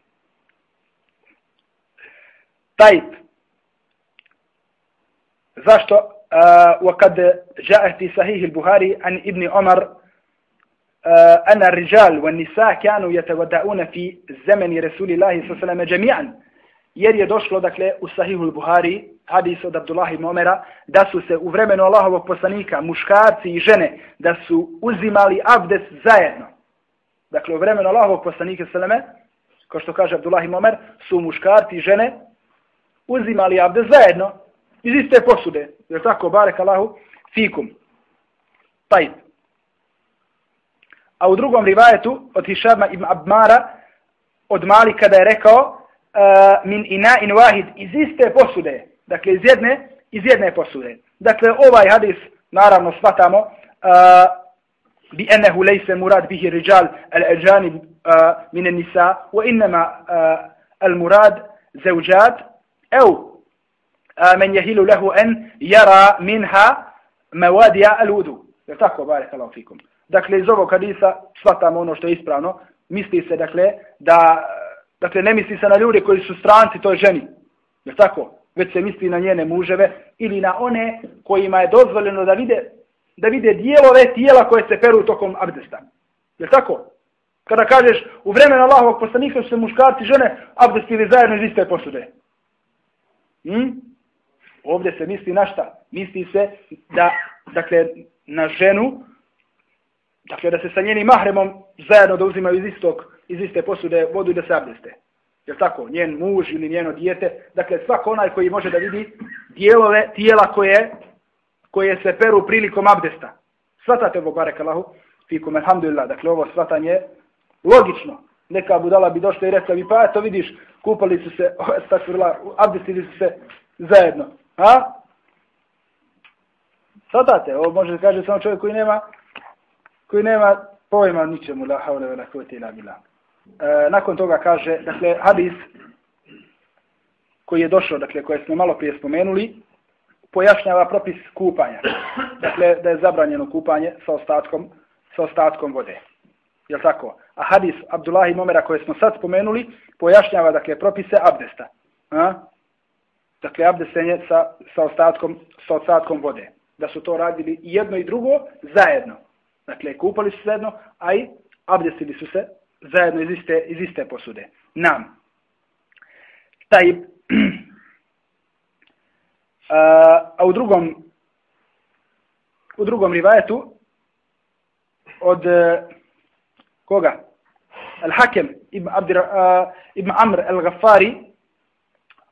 Tajp. Zašto? وقد جاء في صحيح البخاري عن ابن عمر أن الرجال والنساء كانوا يتودعون في زمن رسول الله صلى الله عليه وسلم جميعا jer je došlo dakle u Sahihul Buhari hadis od Abdullah ibn Omera da su se u vremenu Allahovog poslanika muškarci i žene da su uzimali abdes zajedno. Dakle u vremenu Allahovog poslanika seleme, kao što kaže Abdullah ibn Omer su muškarci i žene uzimali abdes zajedno iz iste posude. Jer tako? Barek Allahu fikum. Taj. A u drugom rivajetu od Hišama ibn Abmara od Malika kada je rekao uh, min ina in wahid iz iste posude. Dakle, iz jedne, iz jedne posude. Dakle, ovaj hadis, naravno, shvatamo uh, bi enehu lejse murad bihi riđal al-eđani uh, eh, mine nisa wa innama uh, al-murad zevđat ev men jehilu lehu en jara minha mevadija al udu. Jer tako, barek Allah fikum. Dakle, iz ovog hadisa shvatamo ono što je ispravno. Misli se, dakle, da dakle, ne misli se na ljude koji su stranci toj ženi. Je tako? Već se misli na njene muževe ili na one kojima je dozvoljeno da vide da vide dijelove tijela koje se peru tokom abdesta. Je tako? Kada kažeš u vremenu Allahovog poslanika su se muškarci žene abdestili zajedno iz iste posude. Hm? Ovdje se misli na šta? Misli se da, dakle, na ženu, dakle, da se sa njenim mahremom zajedno da uzimaju iz, istog, iz iste posude vodu i da se abdeste. Jel tako? Njen muž ili njeno dijete. Dakle, svako onaj koji može da vidi dijelove tijela koje, koje se peru prilikom abdesta. Svatate ovo, barek Allahu, fikum, alhamdulillah. Dakle, ovo svatanje logično. Neka budala bi došla i rekla bi, pa eto vidiš, kupali su se, abdestili su se zajedno. A? Svatate, ovo može da kaže samo čovjek koji nema koji nema pojma ničemu la haule vela kvete ila bila. E, nakon toga kaže, dakle, hadis koji je došao, dakle, koje smo malo prije spomenuli, pojašnjava propis kupanja. Dakle, da je zabranjeno kupanje sa ostatkom, sa ostatkom vode. Je tako? A hadis Abdullah i Momera koje smo sad spomenuli, pojašnjava, dakle, propise abdesta. A? dakle abdestenje sa, sa, ostatkom, sa ostatkom vode. Da su to radili i jedno i drugo zajedno. Dakle, kupali su se zajedno, a i abdestili su se zajedno iz iste, iz iste posude. Nam. Taj, a, a u drugom u drugom rivajetu od e, koga? Al-Hakem ibn, Abdir, uh, ibn Amr al-Ghaffari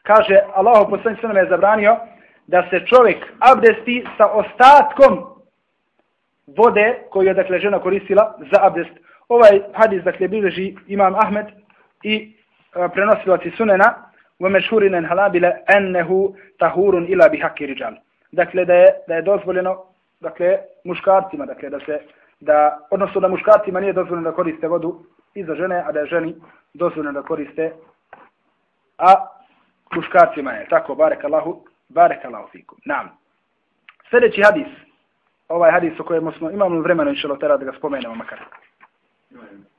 kaže Allahu poslanik sallallahu je zabranio da se čovjek abdesti sa ostatkom vode koju je dakle žena koristila za abdest. Ovaj hadis dakle bilježi Imam Ahmed i e, a, prenosilaci sunena u mešhurinen halabile ennehu tahurun ila bihaki riđal. Dakle da je, da je dozvoljeno dakle muškarcima dakle da se da odnosno da muškarcima nije dozvoljeno da koriste vodu i za žene, a da je ženi dozvoljeno da koriste a muškarcima je. Tako, barek Allahu, barek Allahu fikum. Naam. Sljedeći hadis. Ovaj hadis o kojem smo, imamo vremena inšalo tera da ga spomenemo makar.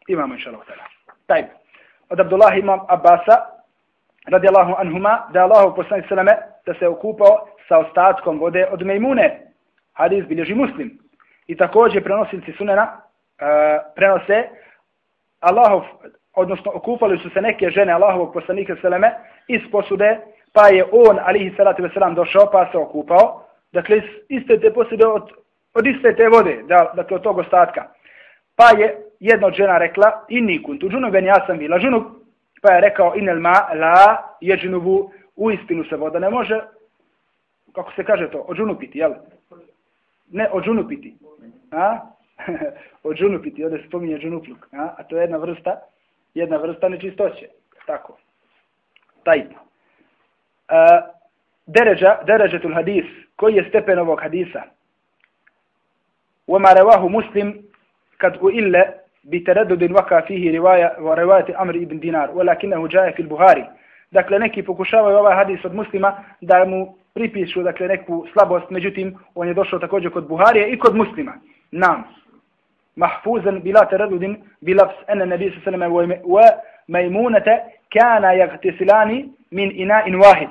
Imamo inšalo tera. Taj. Od Abdullah imam Abbasa, radijallahu anhuma, da je Allahu poslani sveme, da se okupao sa ostatkom vode od Mejmune. Hadis bilježi muslim. I također prenosilci sunena uh, prenose Allahov odnosno okupali su se neke žene Allahovog poslanika Seleme iz posude, pa je on, alihi salatu wasalam, došao pa se okupao, dakle iste te posude od, od iste te vode, da, dakle od tog ostatka. Pa je jedna od žena rekla, inni kuntu džunuben, ja sam bila džunub, pa je rekao, inel ma la je džunubu, u istinu se voda ne može, kako se kaže to, ođunupiti, jel? Ne, ođunupiti. A? ođunupiti, ovdje se spominje džunupluk. A? a to je jedna vrsta, jedna vrsta nečistoće. Tako. Taj. Uh, e, deređa, deređetul hadis, koji je stepen ovog hadisa? وما رواه مسلم قد bi بتردد وقع فيه رواية ورواية أمر ابن دينار ولكنه جاء في البخاري dakle neki pokušavaju ovaj hadis od muslima da mu pripišu dakle neku slabost, međutim on je došao također kod Buharije i kod muslima. Nam. Mahfuzan bila teradudin bilafs ene nebi sallam wa majmunete kana jagtisilani min ina in wahid.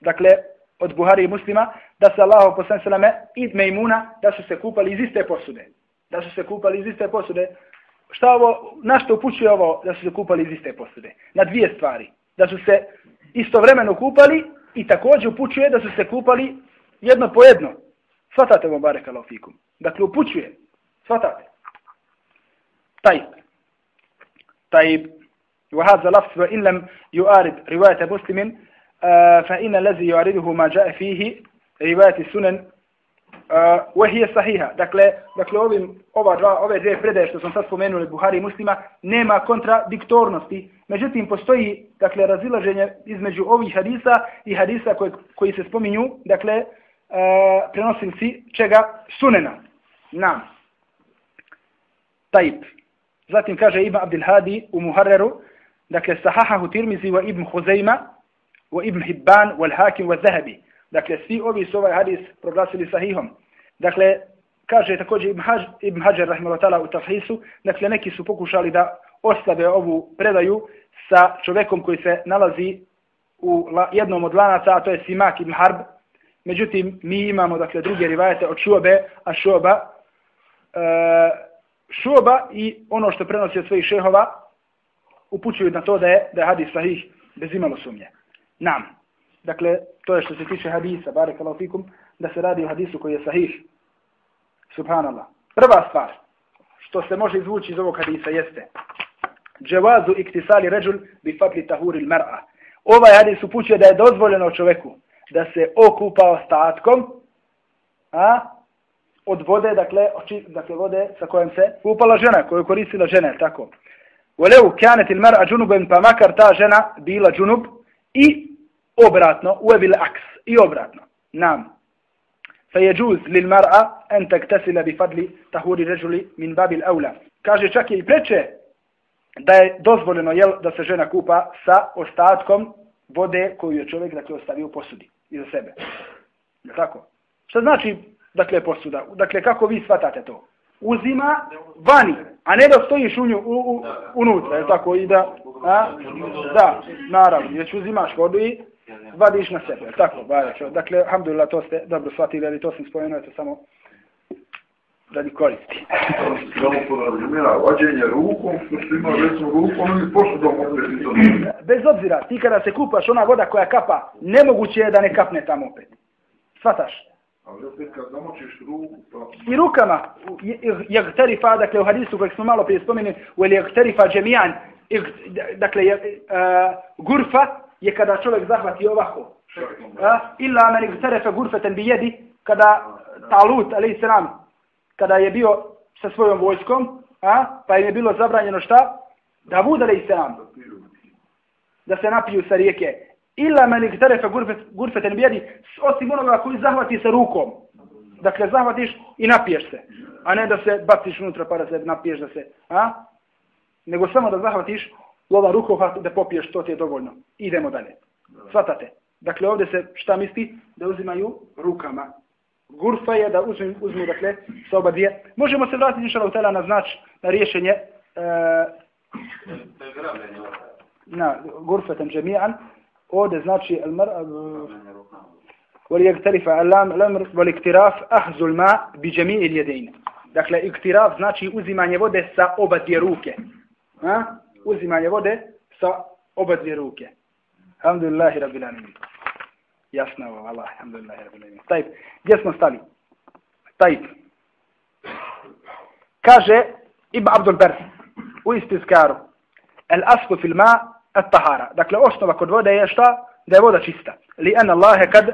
Dakle, od Buhari i muslima, da se Allah poslani sallame i Mejmuna, da su se kupali iz iste posude. Da su se kupali iz iste posude. Šta ovo, na što upućuje ovo da su se kupali iz iste posude? Na dvije stvari. Da su se istovremeno kupali i također upućuje da su se kupali jedno po jedno. Svatate vam barek alofikum. Dakle, upućuje. Svatate. Taj. Taj. وهذا لفظ وإن لم يؤارد رواية مسلم فإن الذي يعرضه ما جاء فيه رواية السنن وهي صحيحة dakle dakle ovim ova dva ove dvije predaje što sam sad spomenuo Buhari i Muslima nema kontradiktornosti međutim postoji dakle razilaženje između ovih hadisa i hadisa koji, koji se spominju dakle uh, prenosilci čega sunena nam tajib zatim kaže Ibn Abdul Hadi u Muharreru dakle sahahahu Tirmizi wa Ibn Huzeyma wa Ibn Hibban wal Hakim wa Zahabi Dakle, svi ovi su ovaj hadis proglasili sahihom. Dakle, kaže također Ibn, Hajar Ibn Hajar rahimahullah u tafhisu, dakle, neki su pokušali da oslabe ovu predaju sa čovekom koji se nalazi u jednom od lanaca, a to je Simak ibn Harb. Međutim, mi imamo, dakle, druge rivajete od Šuobe, a Šuoba, e, Šuoba i ono što prenosi od svojih šehova, upućuju na to da je, da je hadis sahih bez imalo sumnje. Naam. Dakle, to je što se tiče hadisa, barakallahu fikum, da se radi o hadisu koji je sahih. Subhanallah. Prva stvar, što se može izvući iz ovog hadisa jeste dževazu iktisali ređul bi fatli tahuri mar'a. Ovaj hadis upućuje da je dozvoljeno čoveku da se okupa ostatkom a, od vode, dakle, oči, dakle, vode sa kojom se kupala žena, koju koristila žena, tako. Voleu kjanet il mar'a džunubem, pa makar ta žena bila džunub i obratno, uebil aks, i obratno. Nam. Fa je džuz lil mar'a en taktasila bi fadli tahuri ređuli min babil aula. Kaže čak je i preče da je dozvoljeno jel, da se žena kupa sa ostatkom vode koju je čovjek dakle, ostavio posudi iza sebe. Je tako? Šta znači dakle posuda? Dakle, kako vi shvatate to? Uzima vani, a ne da stojiš u nju, u, u, unutra, je tako? I da, a? Da, naravno, već uzimaš vodu i vadiš na sebe. Tako, bajačo. Dakle, alhamdulillah, to ste dobro shvatili, ali to sam spomenuo, to samo radi koristi. Samo podrazumira vađenje rukom, što se ima recimo rukom ili posudom opet. Bez obzira, ti kada se kupaš, ona voda koja kapa, nemoguće je da ne kapne tamo opet. Svataš? Ali opet kad namočiš ruku, pa... I rukama, jagterifa, dakle u hadisu kojeg smo malo prije spomenuli, u jagterifa džemijan, dakle, uh, gurfa, je kada čovjek zahvati ovako. A? Illa meni gterefe gurfeten bi jedi, kada Talut, ali se nam, kada je bio sa svojom vojskom, a? pa je bilo zabranjeno šta? Da bude ali se nam. Da se napiju sa rijeke. Illa meni gterefe gurfeten bi jedi, osim onoga koji zahvati sa rukom. Dakle, zahvatiš i napiješ se. A ne da se baciš unutra pa da se napiješ da se. A? Nego samo da zahvatiš lova rukohat da popiješ, to ti je dovoljno. Idemo dalje. Svatate. Dakle, ovdje se šta misli? Da uzimaju rukama. Gurfa je da uzmu, uzmu, dakle, sa oba dvije. Možemo se vratiti inšalav tela na znač, na rješenje e, na gurfetem džemijan. Ovdje znači el mar, voli iktiraf, ahzul ma, bi džemi il jedin. Dakle, iktiraf znači uzimanje vode sa oba dvije ruke. Ha? Uzimanje vode sa oba dvije ruke. Alhamdulillahi rabbil alamin. Jasno ovo, Allah, alhamdulillahi rabbil alamin. Tajp, gdje smo stali? Tajp. Kaže Ibn Abdul Bers u istiskaru. El aslu fil ma at tahara. Dakle, osnova kod vode je šta? Da je voda čista. Li en Allah kad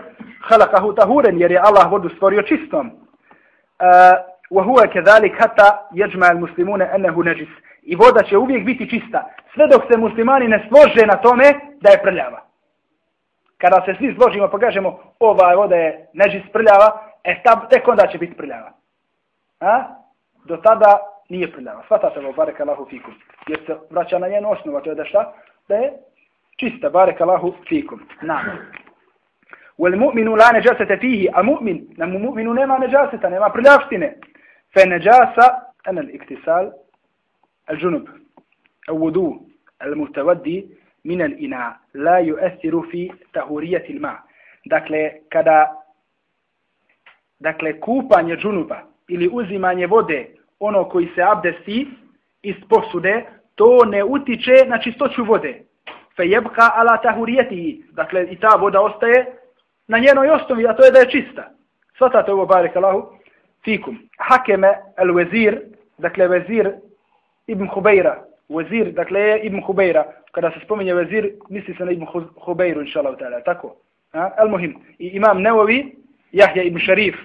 khalaqahu tahuren, jer je Allah vodu stvorio čistom. Uh, وهو كذلك حتى يجمع المسلمون أنه نجس i voda će uvijek biti čista, sve dok se muslimani ne slože na tome da je prljava. Kada se svi složimo pa kažemo ova voda je neđis prljava, e tab, tek onda će biti prljava. A? Do tada nije prljava. Svatate ovo, barek Allahu fikum. Jer se vraća na njenu osnovu, to je da šta? Da je čista, barek Allahu fikum. Nam. Wal mu'minu la najasata fihi, a mu'min, na mu'minu nema neđaseta, nema prljavštine. Fe najasa, enel iktisal, al-junub, المتودي al-mutawaddi, min al-ina, la yu'athiru fi tahuriyati al ma Dakle, kada dakle kupanje džunuba ili uzimanje vode ono koji se abdesti iz posude, to ne utiče na čistoću vode. Fe yabqa ala tahuriyati Dakle, i ta voda ostaje na njenoj osnovi, a to je da je čista. Svatate ovo, barekallahu fikum. Hakeme al wazir dakle vezir ibn Hubeira, vezir, dakle je ibn Hubeira, kada se spominje vezir, misli se na ibn Hubeiru, inša Allah, tako. El muhim. I imam Neovi, Jahja ibn Šarif,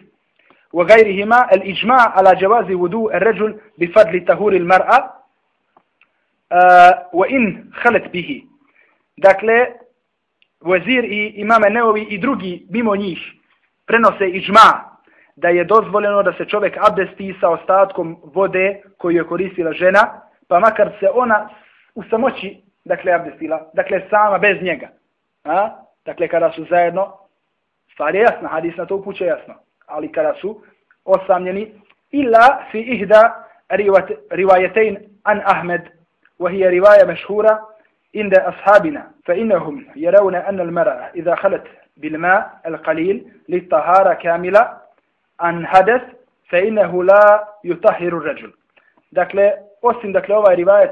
وغيرهما الإجماع على جواز وضوء الرجل بفضل تهور المرأة وإن خلت به Dakle, Vazir i imame Neovi i drugi mimo njih prenose ižma da je dozvoljeno da se čovjek abdesti sa ostatkom vode koju je koristila žena, pa makar se ona u samoći dakle, abdestila, dakle sama bez njega. A? Dakle, kada su zajedno, stvar je jasna, hadis na to upuće jasno ali kada su osamljeni illa fi ihda rivajetein an Ahmed وهي رواية مشهورة عند inda ashabina fa innahum yarawna anna al-mar'a idha khalat bil ma' an hadath fa inehu la yutahhiru ar-rajul dakle osim dakle ovaj rivajet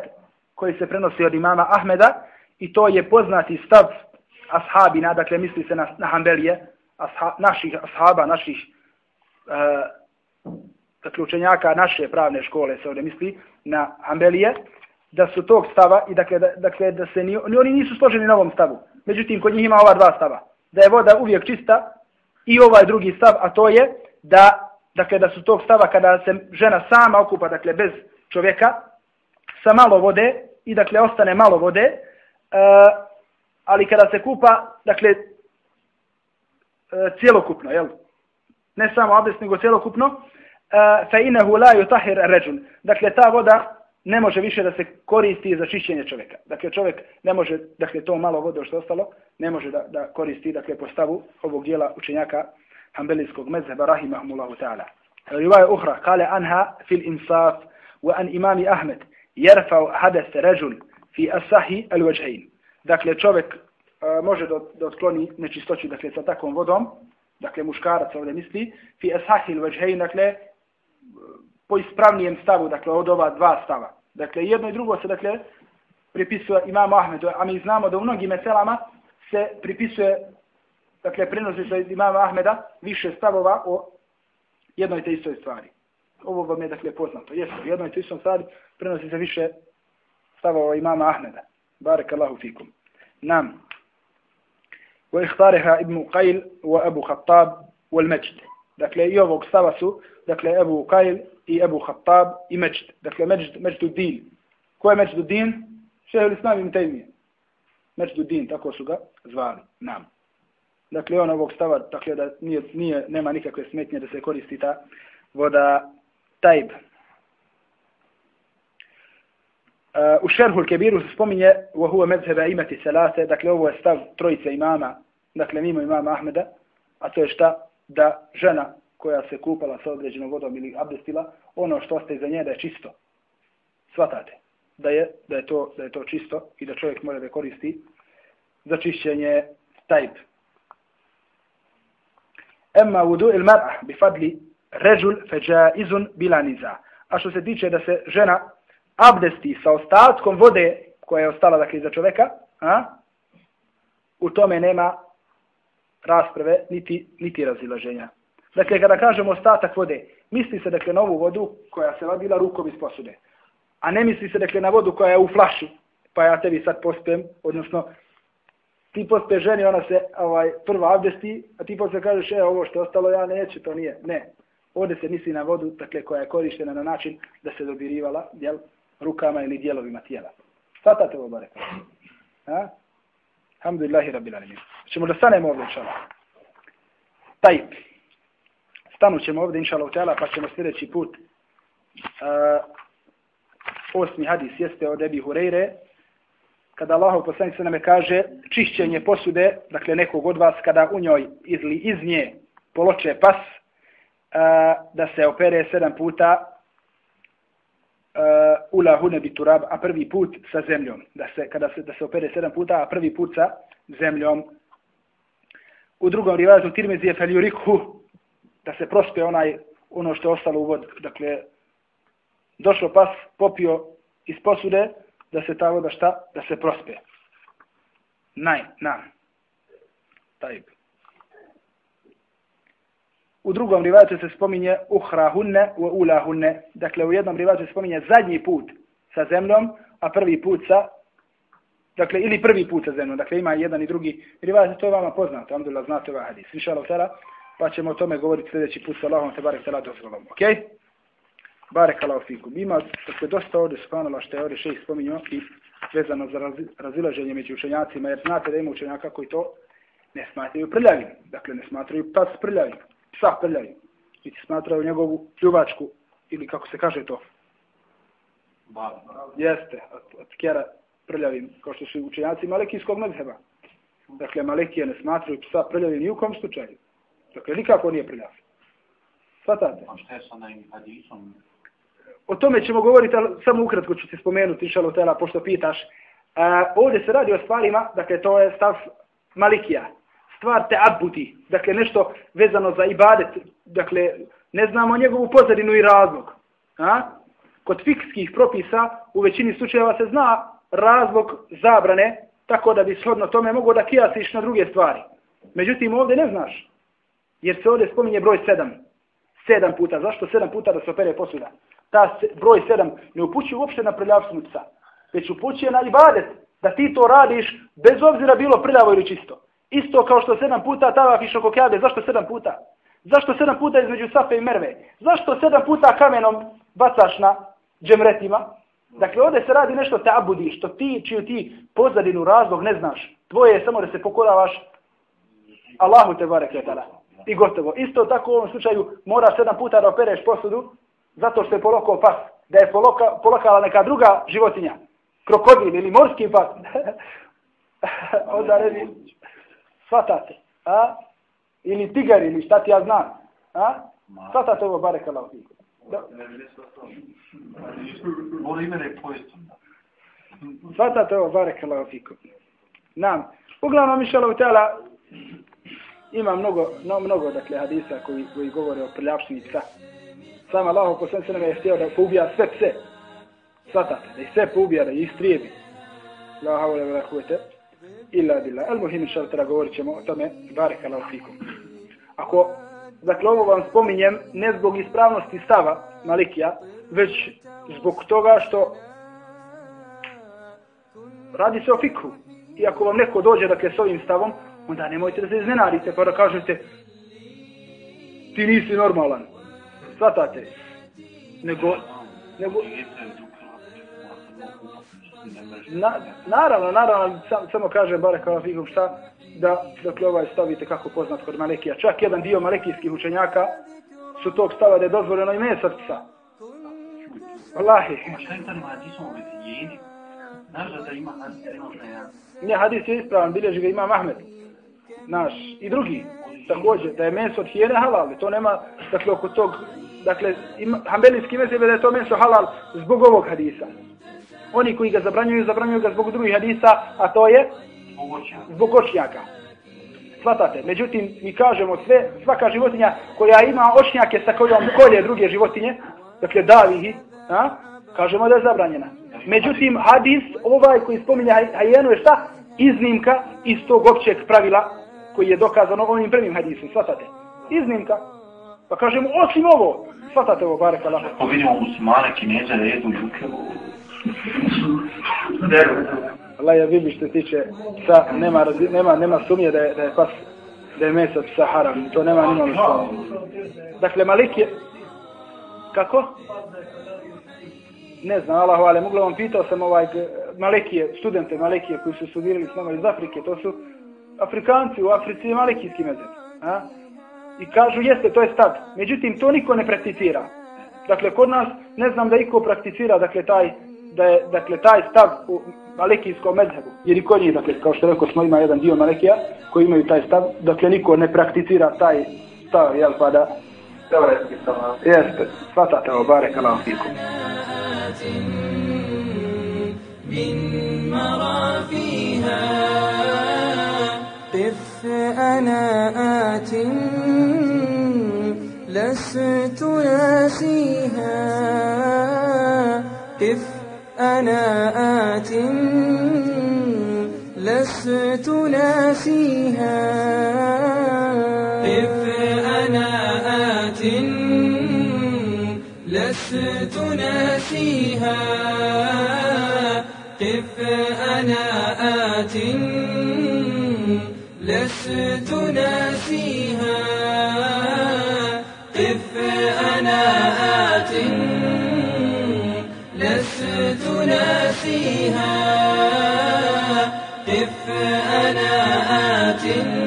koji se prenosi od imama Ahmeda i to je poznati stav ashabina dakle misli se na, na Hanbelije asha, naših ashaba naših e, dakle učenjaka naše pravne škole se ovdje misli na Hanbelije, da su tog stava i dakle da, dakle, da se ni, ni oni nisu složeni na ovom stavu. Međutim, kod njih ima ova dva stava. Da je voda uvijek čista i ovaj drugi stav, a to je da, dakle, da su tog stava kada se žena sama okupa, dakle, bez čovjeka, sa malo vode i dakle ostane malo vode, uh, ali kada se kupa, dakle, e, cijelokupno, jel? ne samo abdest, nego celokupno, e, fa inahu la yutahhir ar-rajul. Dakle ta voda ne može više da se koristi za čišćenje čovjeka. Dakle čovjek ne može, dakle to malo vode što ostalo, ne može da, da koristi dakle po stavu ovog dijela učenjaka Hanbelijskog mezheba rahimahumullahu ta'ala. Rivaja uhra, kale anha fil insaf wa an imami Ahmed jerfao hadath rajul fi asahi al wajhain. Dakle čovjek uh, može da, da otkloni nečistoću dakle sa takvom vodom dakle muškarac ovdje misli, fi asahi al vajhain, dakle, po ispravnijem stavu, dakle, od ova dva stava. Dakle, jedno i drugo se, dakle, pripisuje imam Ahmedu, a mi znamo da u mnogim meselama se pripisuje, dakle, prenosi se imama Ahmeda više stavova o jednoj te istoj stvari. Ovo vam je, dakle, poznato. Jesu, u jednoj te istoj stvari prenosi se više stavova imama Ahmeda. Barek Allahu fikum. Nam. واختارها ابن قيل وابو خطاب والمجد dakle i ovog stava su dakle Ebu Kajl i Ebu Khattab i Međd. Dakle, Međd, Međduddin. Ko je Međduddin? Šehe l'Islam ibn Taymiye. Međduddin, tako su ga zvali nam. Dakle, on ovog stava, dakle, da nije, nije, nema nikakve smetnje da se koristi ta voda tajb. Uh, u šerhu kebiru se spominje wa huwa mezheba imati selase, dakle, ovo je stav trojice imama dakle mimo imama Ahmeda, a to je šta? Da žena koja se kupala sa određenom vodom ili abdestila, ono što ostaje za nje da je čisto. Svatate. Da je, da je, to, da je to čisto i da čovjek mora da koristi za čišćenje tajb. Emma vudu il mar'a bi fadli ređul feđa izun bilaniza. A što se tiče da se žena abdesti sa ostatkom vode koja je ostala dakle za čovjeka, a? u tome nema rasprave, niti, niti razilaženja. Dakle, kada kažemo ostatak vode, misli se dakle na ovu vodu koja se vadila rukom iz posude. A ne misli se dakle na vodu koja je u flaši, pa ja tebi sad pospijem, odnosno ti pospije ženi, ona se ovaj, prva abdesti, a ti pospije kažeš, e, ovo što je ostalo, ja neću, to nije. Ne. Ovdje se misli na vodu, dakle, koja je korištena na način da se dobirivala, jel, rukama ili dijelovima tijela. Svatate ovo, bare. Ha? Alhamdulillahi rabbil alamin. Ćemo da stanemo ovdje, inšala. Allah. Taj. Stanut ćemo ovdje, inša Allah, pa ćemo sljedeći put. Uh, osmi hadis jeste od Ebi Hureyre, kada Allahov poslanik se nam kaže čišćenje posude, dakle nekog od vas kada u njoj izli iz nje poloče pas, a, da se opere sedam puta uh, ula hune biturab, a prvi put sa zemljom. Da se, kada se, da se opere sedam puta, a prvi put sa zemljom. U drugom rivazu Tirmizije Feljuriku, da se prospe onaj, ono što je ostalo u vod. Dakle, došlo pas, popio iz posude, da se ta voda šta? Da se prospe. Naj, na. Taj. U drugom rivaju se spominje uhrahunne u ulahunne. Dakle, u jednom rivaju se spominje zadnji put sa zemljom, a prvi put sa Dakle, ili prvi put sa zemljom. Dakle, ima jedan i drugi rivaju. To je vama poznato. Alhamdulillah, znate ovaj hadis. Inša Allah, pa ćemo o tome govoriti sljedeći put sa Allahom, te barek salatu wasalam. Okej? Okay? Barek Allah fiku. Ima dakle, dosta ovdje subhanallah što je ovdje še spominjao i vezano za raz, razilaženje među učenjacima, jer znate da ima učenjaka koji to ne smatraju prljavim. Dakle, ne smatraju pas prljavim, psa prljavim. I ti smatraju njegovu pljuvačku, ili kako se kaže to? Ba. Jeste, od, od kjera prljavim, kao što su učenjaci malekijskog medheba. Dakle, malekije ne smatraju psa prljavim ni u kom slučaju. Dakle, nikako nije prljav. Svatate? A šta je sa onim hadisom? O tome ćemo govoriti, ali samo ukratko ću ti spomenuti, šalotela, pošto pitaš. E, ovdje se radi o stvarima, dakle, to je stav Malikija. Stvar te abuti, dakle, nešto vezano za ibadet, dakle, ne znamo njegovu pozadinu i razlog. A? Kod fikskih propisa, u većini slučajeva se zna razlog zabrane, tako da bi shodno tome mogo da kijasiš na druge stvari. Međutim, ovdje ne znaš. Jer se ovdje spominje broj sedam. Sedam puta. Zašto sedam puta da se opere posuda? Ta broj sedam ne upućuje uopšte na prljavstvu psa. Već upućuje na ibadet. Da ti to radiš bez obzira bilo prljavo ili čisto. Isto kao što sedam puta tavafiš oko kjade. Zašto sedam puta? Zašto sedam puta između Safe i Merve? Zašto sedam puta kamenom bacaš na džemretima? Dakle, ovdje se radi nešto te abudi, što ti, čiju ti pozadinu, razlog ne znaš. Tvoje je samo da se pokoravaš Allahu te barek letala i gotovo. Isto tako u ovom slučaju mora sedam puta da opereš posudu zato što je polokao pas. Da je poloka, polokala neka druga životinja. Krokodil ili morski pas. Onda ne bi shvatate. A? Ili tigar ili šta ti ja znam. A? Shvatate ovo bare kala fiku. Mora imene pojestom. Shvatate ovo bare kala fiku. Nam. Uglavnom, mišalo u tela, ima mnogo, no, mnogo dakle, hadisa koji, koji govore o prljavštini psa. Sam Allah poslan se nam je htio da poubija sve pse. Svatate, da ih sve poubija, da ih istrijebi. La havole vela huvete. Illa bila. El muhim šal tada govorit ćemo o tome. Barek ala fikum. Ako, dakle, ovo vam spominjem ne zbog ispravnosti stava Malikija, već zbog toga što radi se o fikru. I ako vam neko dođe, dakle, s ovim stavom, onda nemojte da se iznenadite pa da kažete ti nisi normalan. Svatate. Nego, nego, na, naravno, naravno, sam, samo kažem, bare kao fikum šta, da, dakle, ovaj stavite kako poznat kod Malekija. Čak jedan dio malekijskih učenjaka su tog stava da je dozvoljeno i mesa psa. Wallahi. Ma šta je tamo hadisom u vezi jedi? Znaš da ima hadis, ima Ne, hadis je ispravan, bilježi ga ima Mahmed naš i drugi također da je meso od hijene halal to nema dakle oko tog dakle ima, hambelijski mezheb da je to meso halal zbog ovog hadisa. Oni koji ga zabranjuju zabranjuju ga zbog drugih hadisa a to je zbog očnjaka svatate? Međutim mi kažemo sve svaka životinja koja ima očnjake sa kojom kolje druge životinje dakle davi ih a? Kažemo da je zabranjena. Međutim hadis ovaj koji spominje hajenu je šta? Iznimka iz tog općeg pravila koji je dokazano ovim prvim hadisom, svatate. Iznimka. Pa kažemo, osim ovo, svatate ovo, barek Allah. Pa vidimo muslimane, kineze, da jedu ljuke. Allah je vidi što tiče sa, nema, nema, nema sumnje da je, da je pas, da je mesa psa haram. To nema nima što. Dakle, Malik je, kako? Ne znam, Allah, ali uglavnom pitao sam ovaj Malekije, studente Malekije koji su studirali s nama iz Afrike, to su Afrikanci u Africi je malekijski mezeb. A? I kažu, jeste, to je stav. Međutim, to niko ne prakticira. Dakle, kod nas ne znam da iko prakticira, dakle, taj da je, dakle, taj stav u malikijskom mezhebu, jer i kod njih, dakle, kao što rekao smo, ima jedan dio malikija koji imaju taj stav, dakle, niko ne prakticira taj stav, jel, pa da... Teoretski stav. Jeste, shvatate ovo, bare kalam fikum. من مرافيها قف أنا آت لست ناسيها. قف أنا آت لست ناسيها. قف أنا آت لست ناسيها. قف أنا آت لست ناسيها قف أنا آت. لست ناسيها قف أنا آت.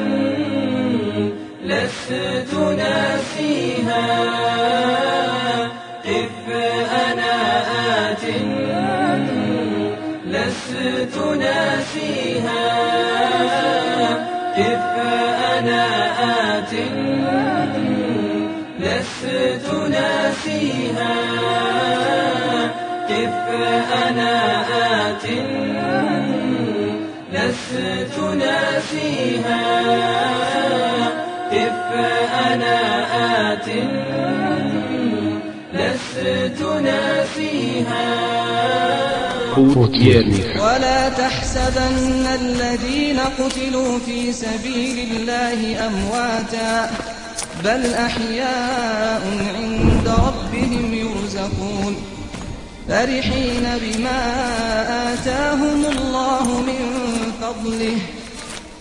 لست vjernika. ولا تحسبن الذين قتلوا في سبيل الله أمواتا بل أحياء عند ربهم يرزقون فرحين بما آتاهم الله من فضله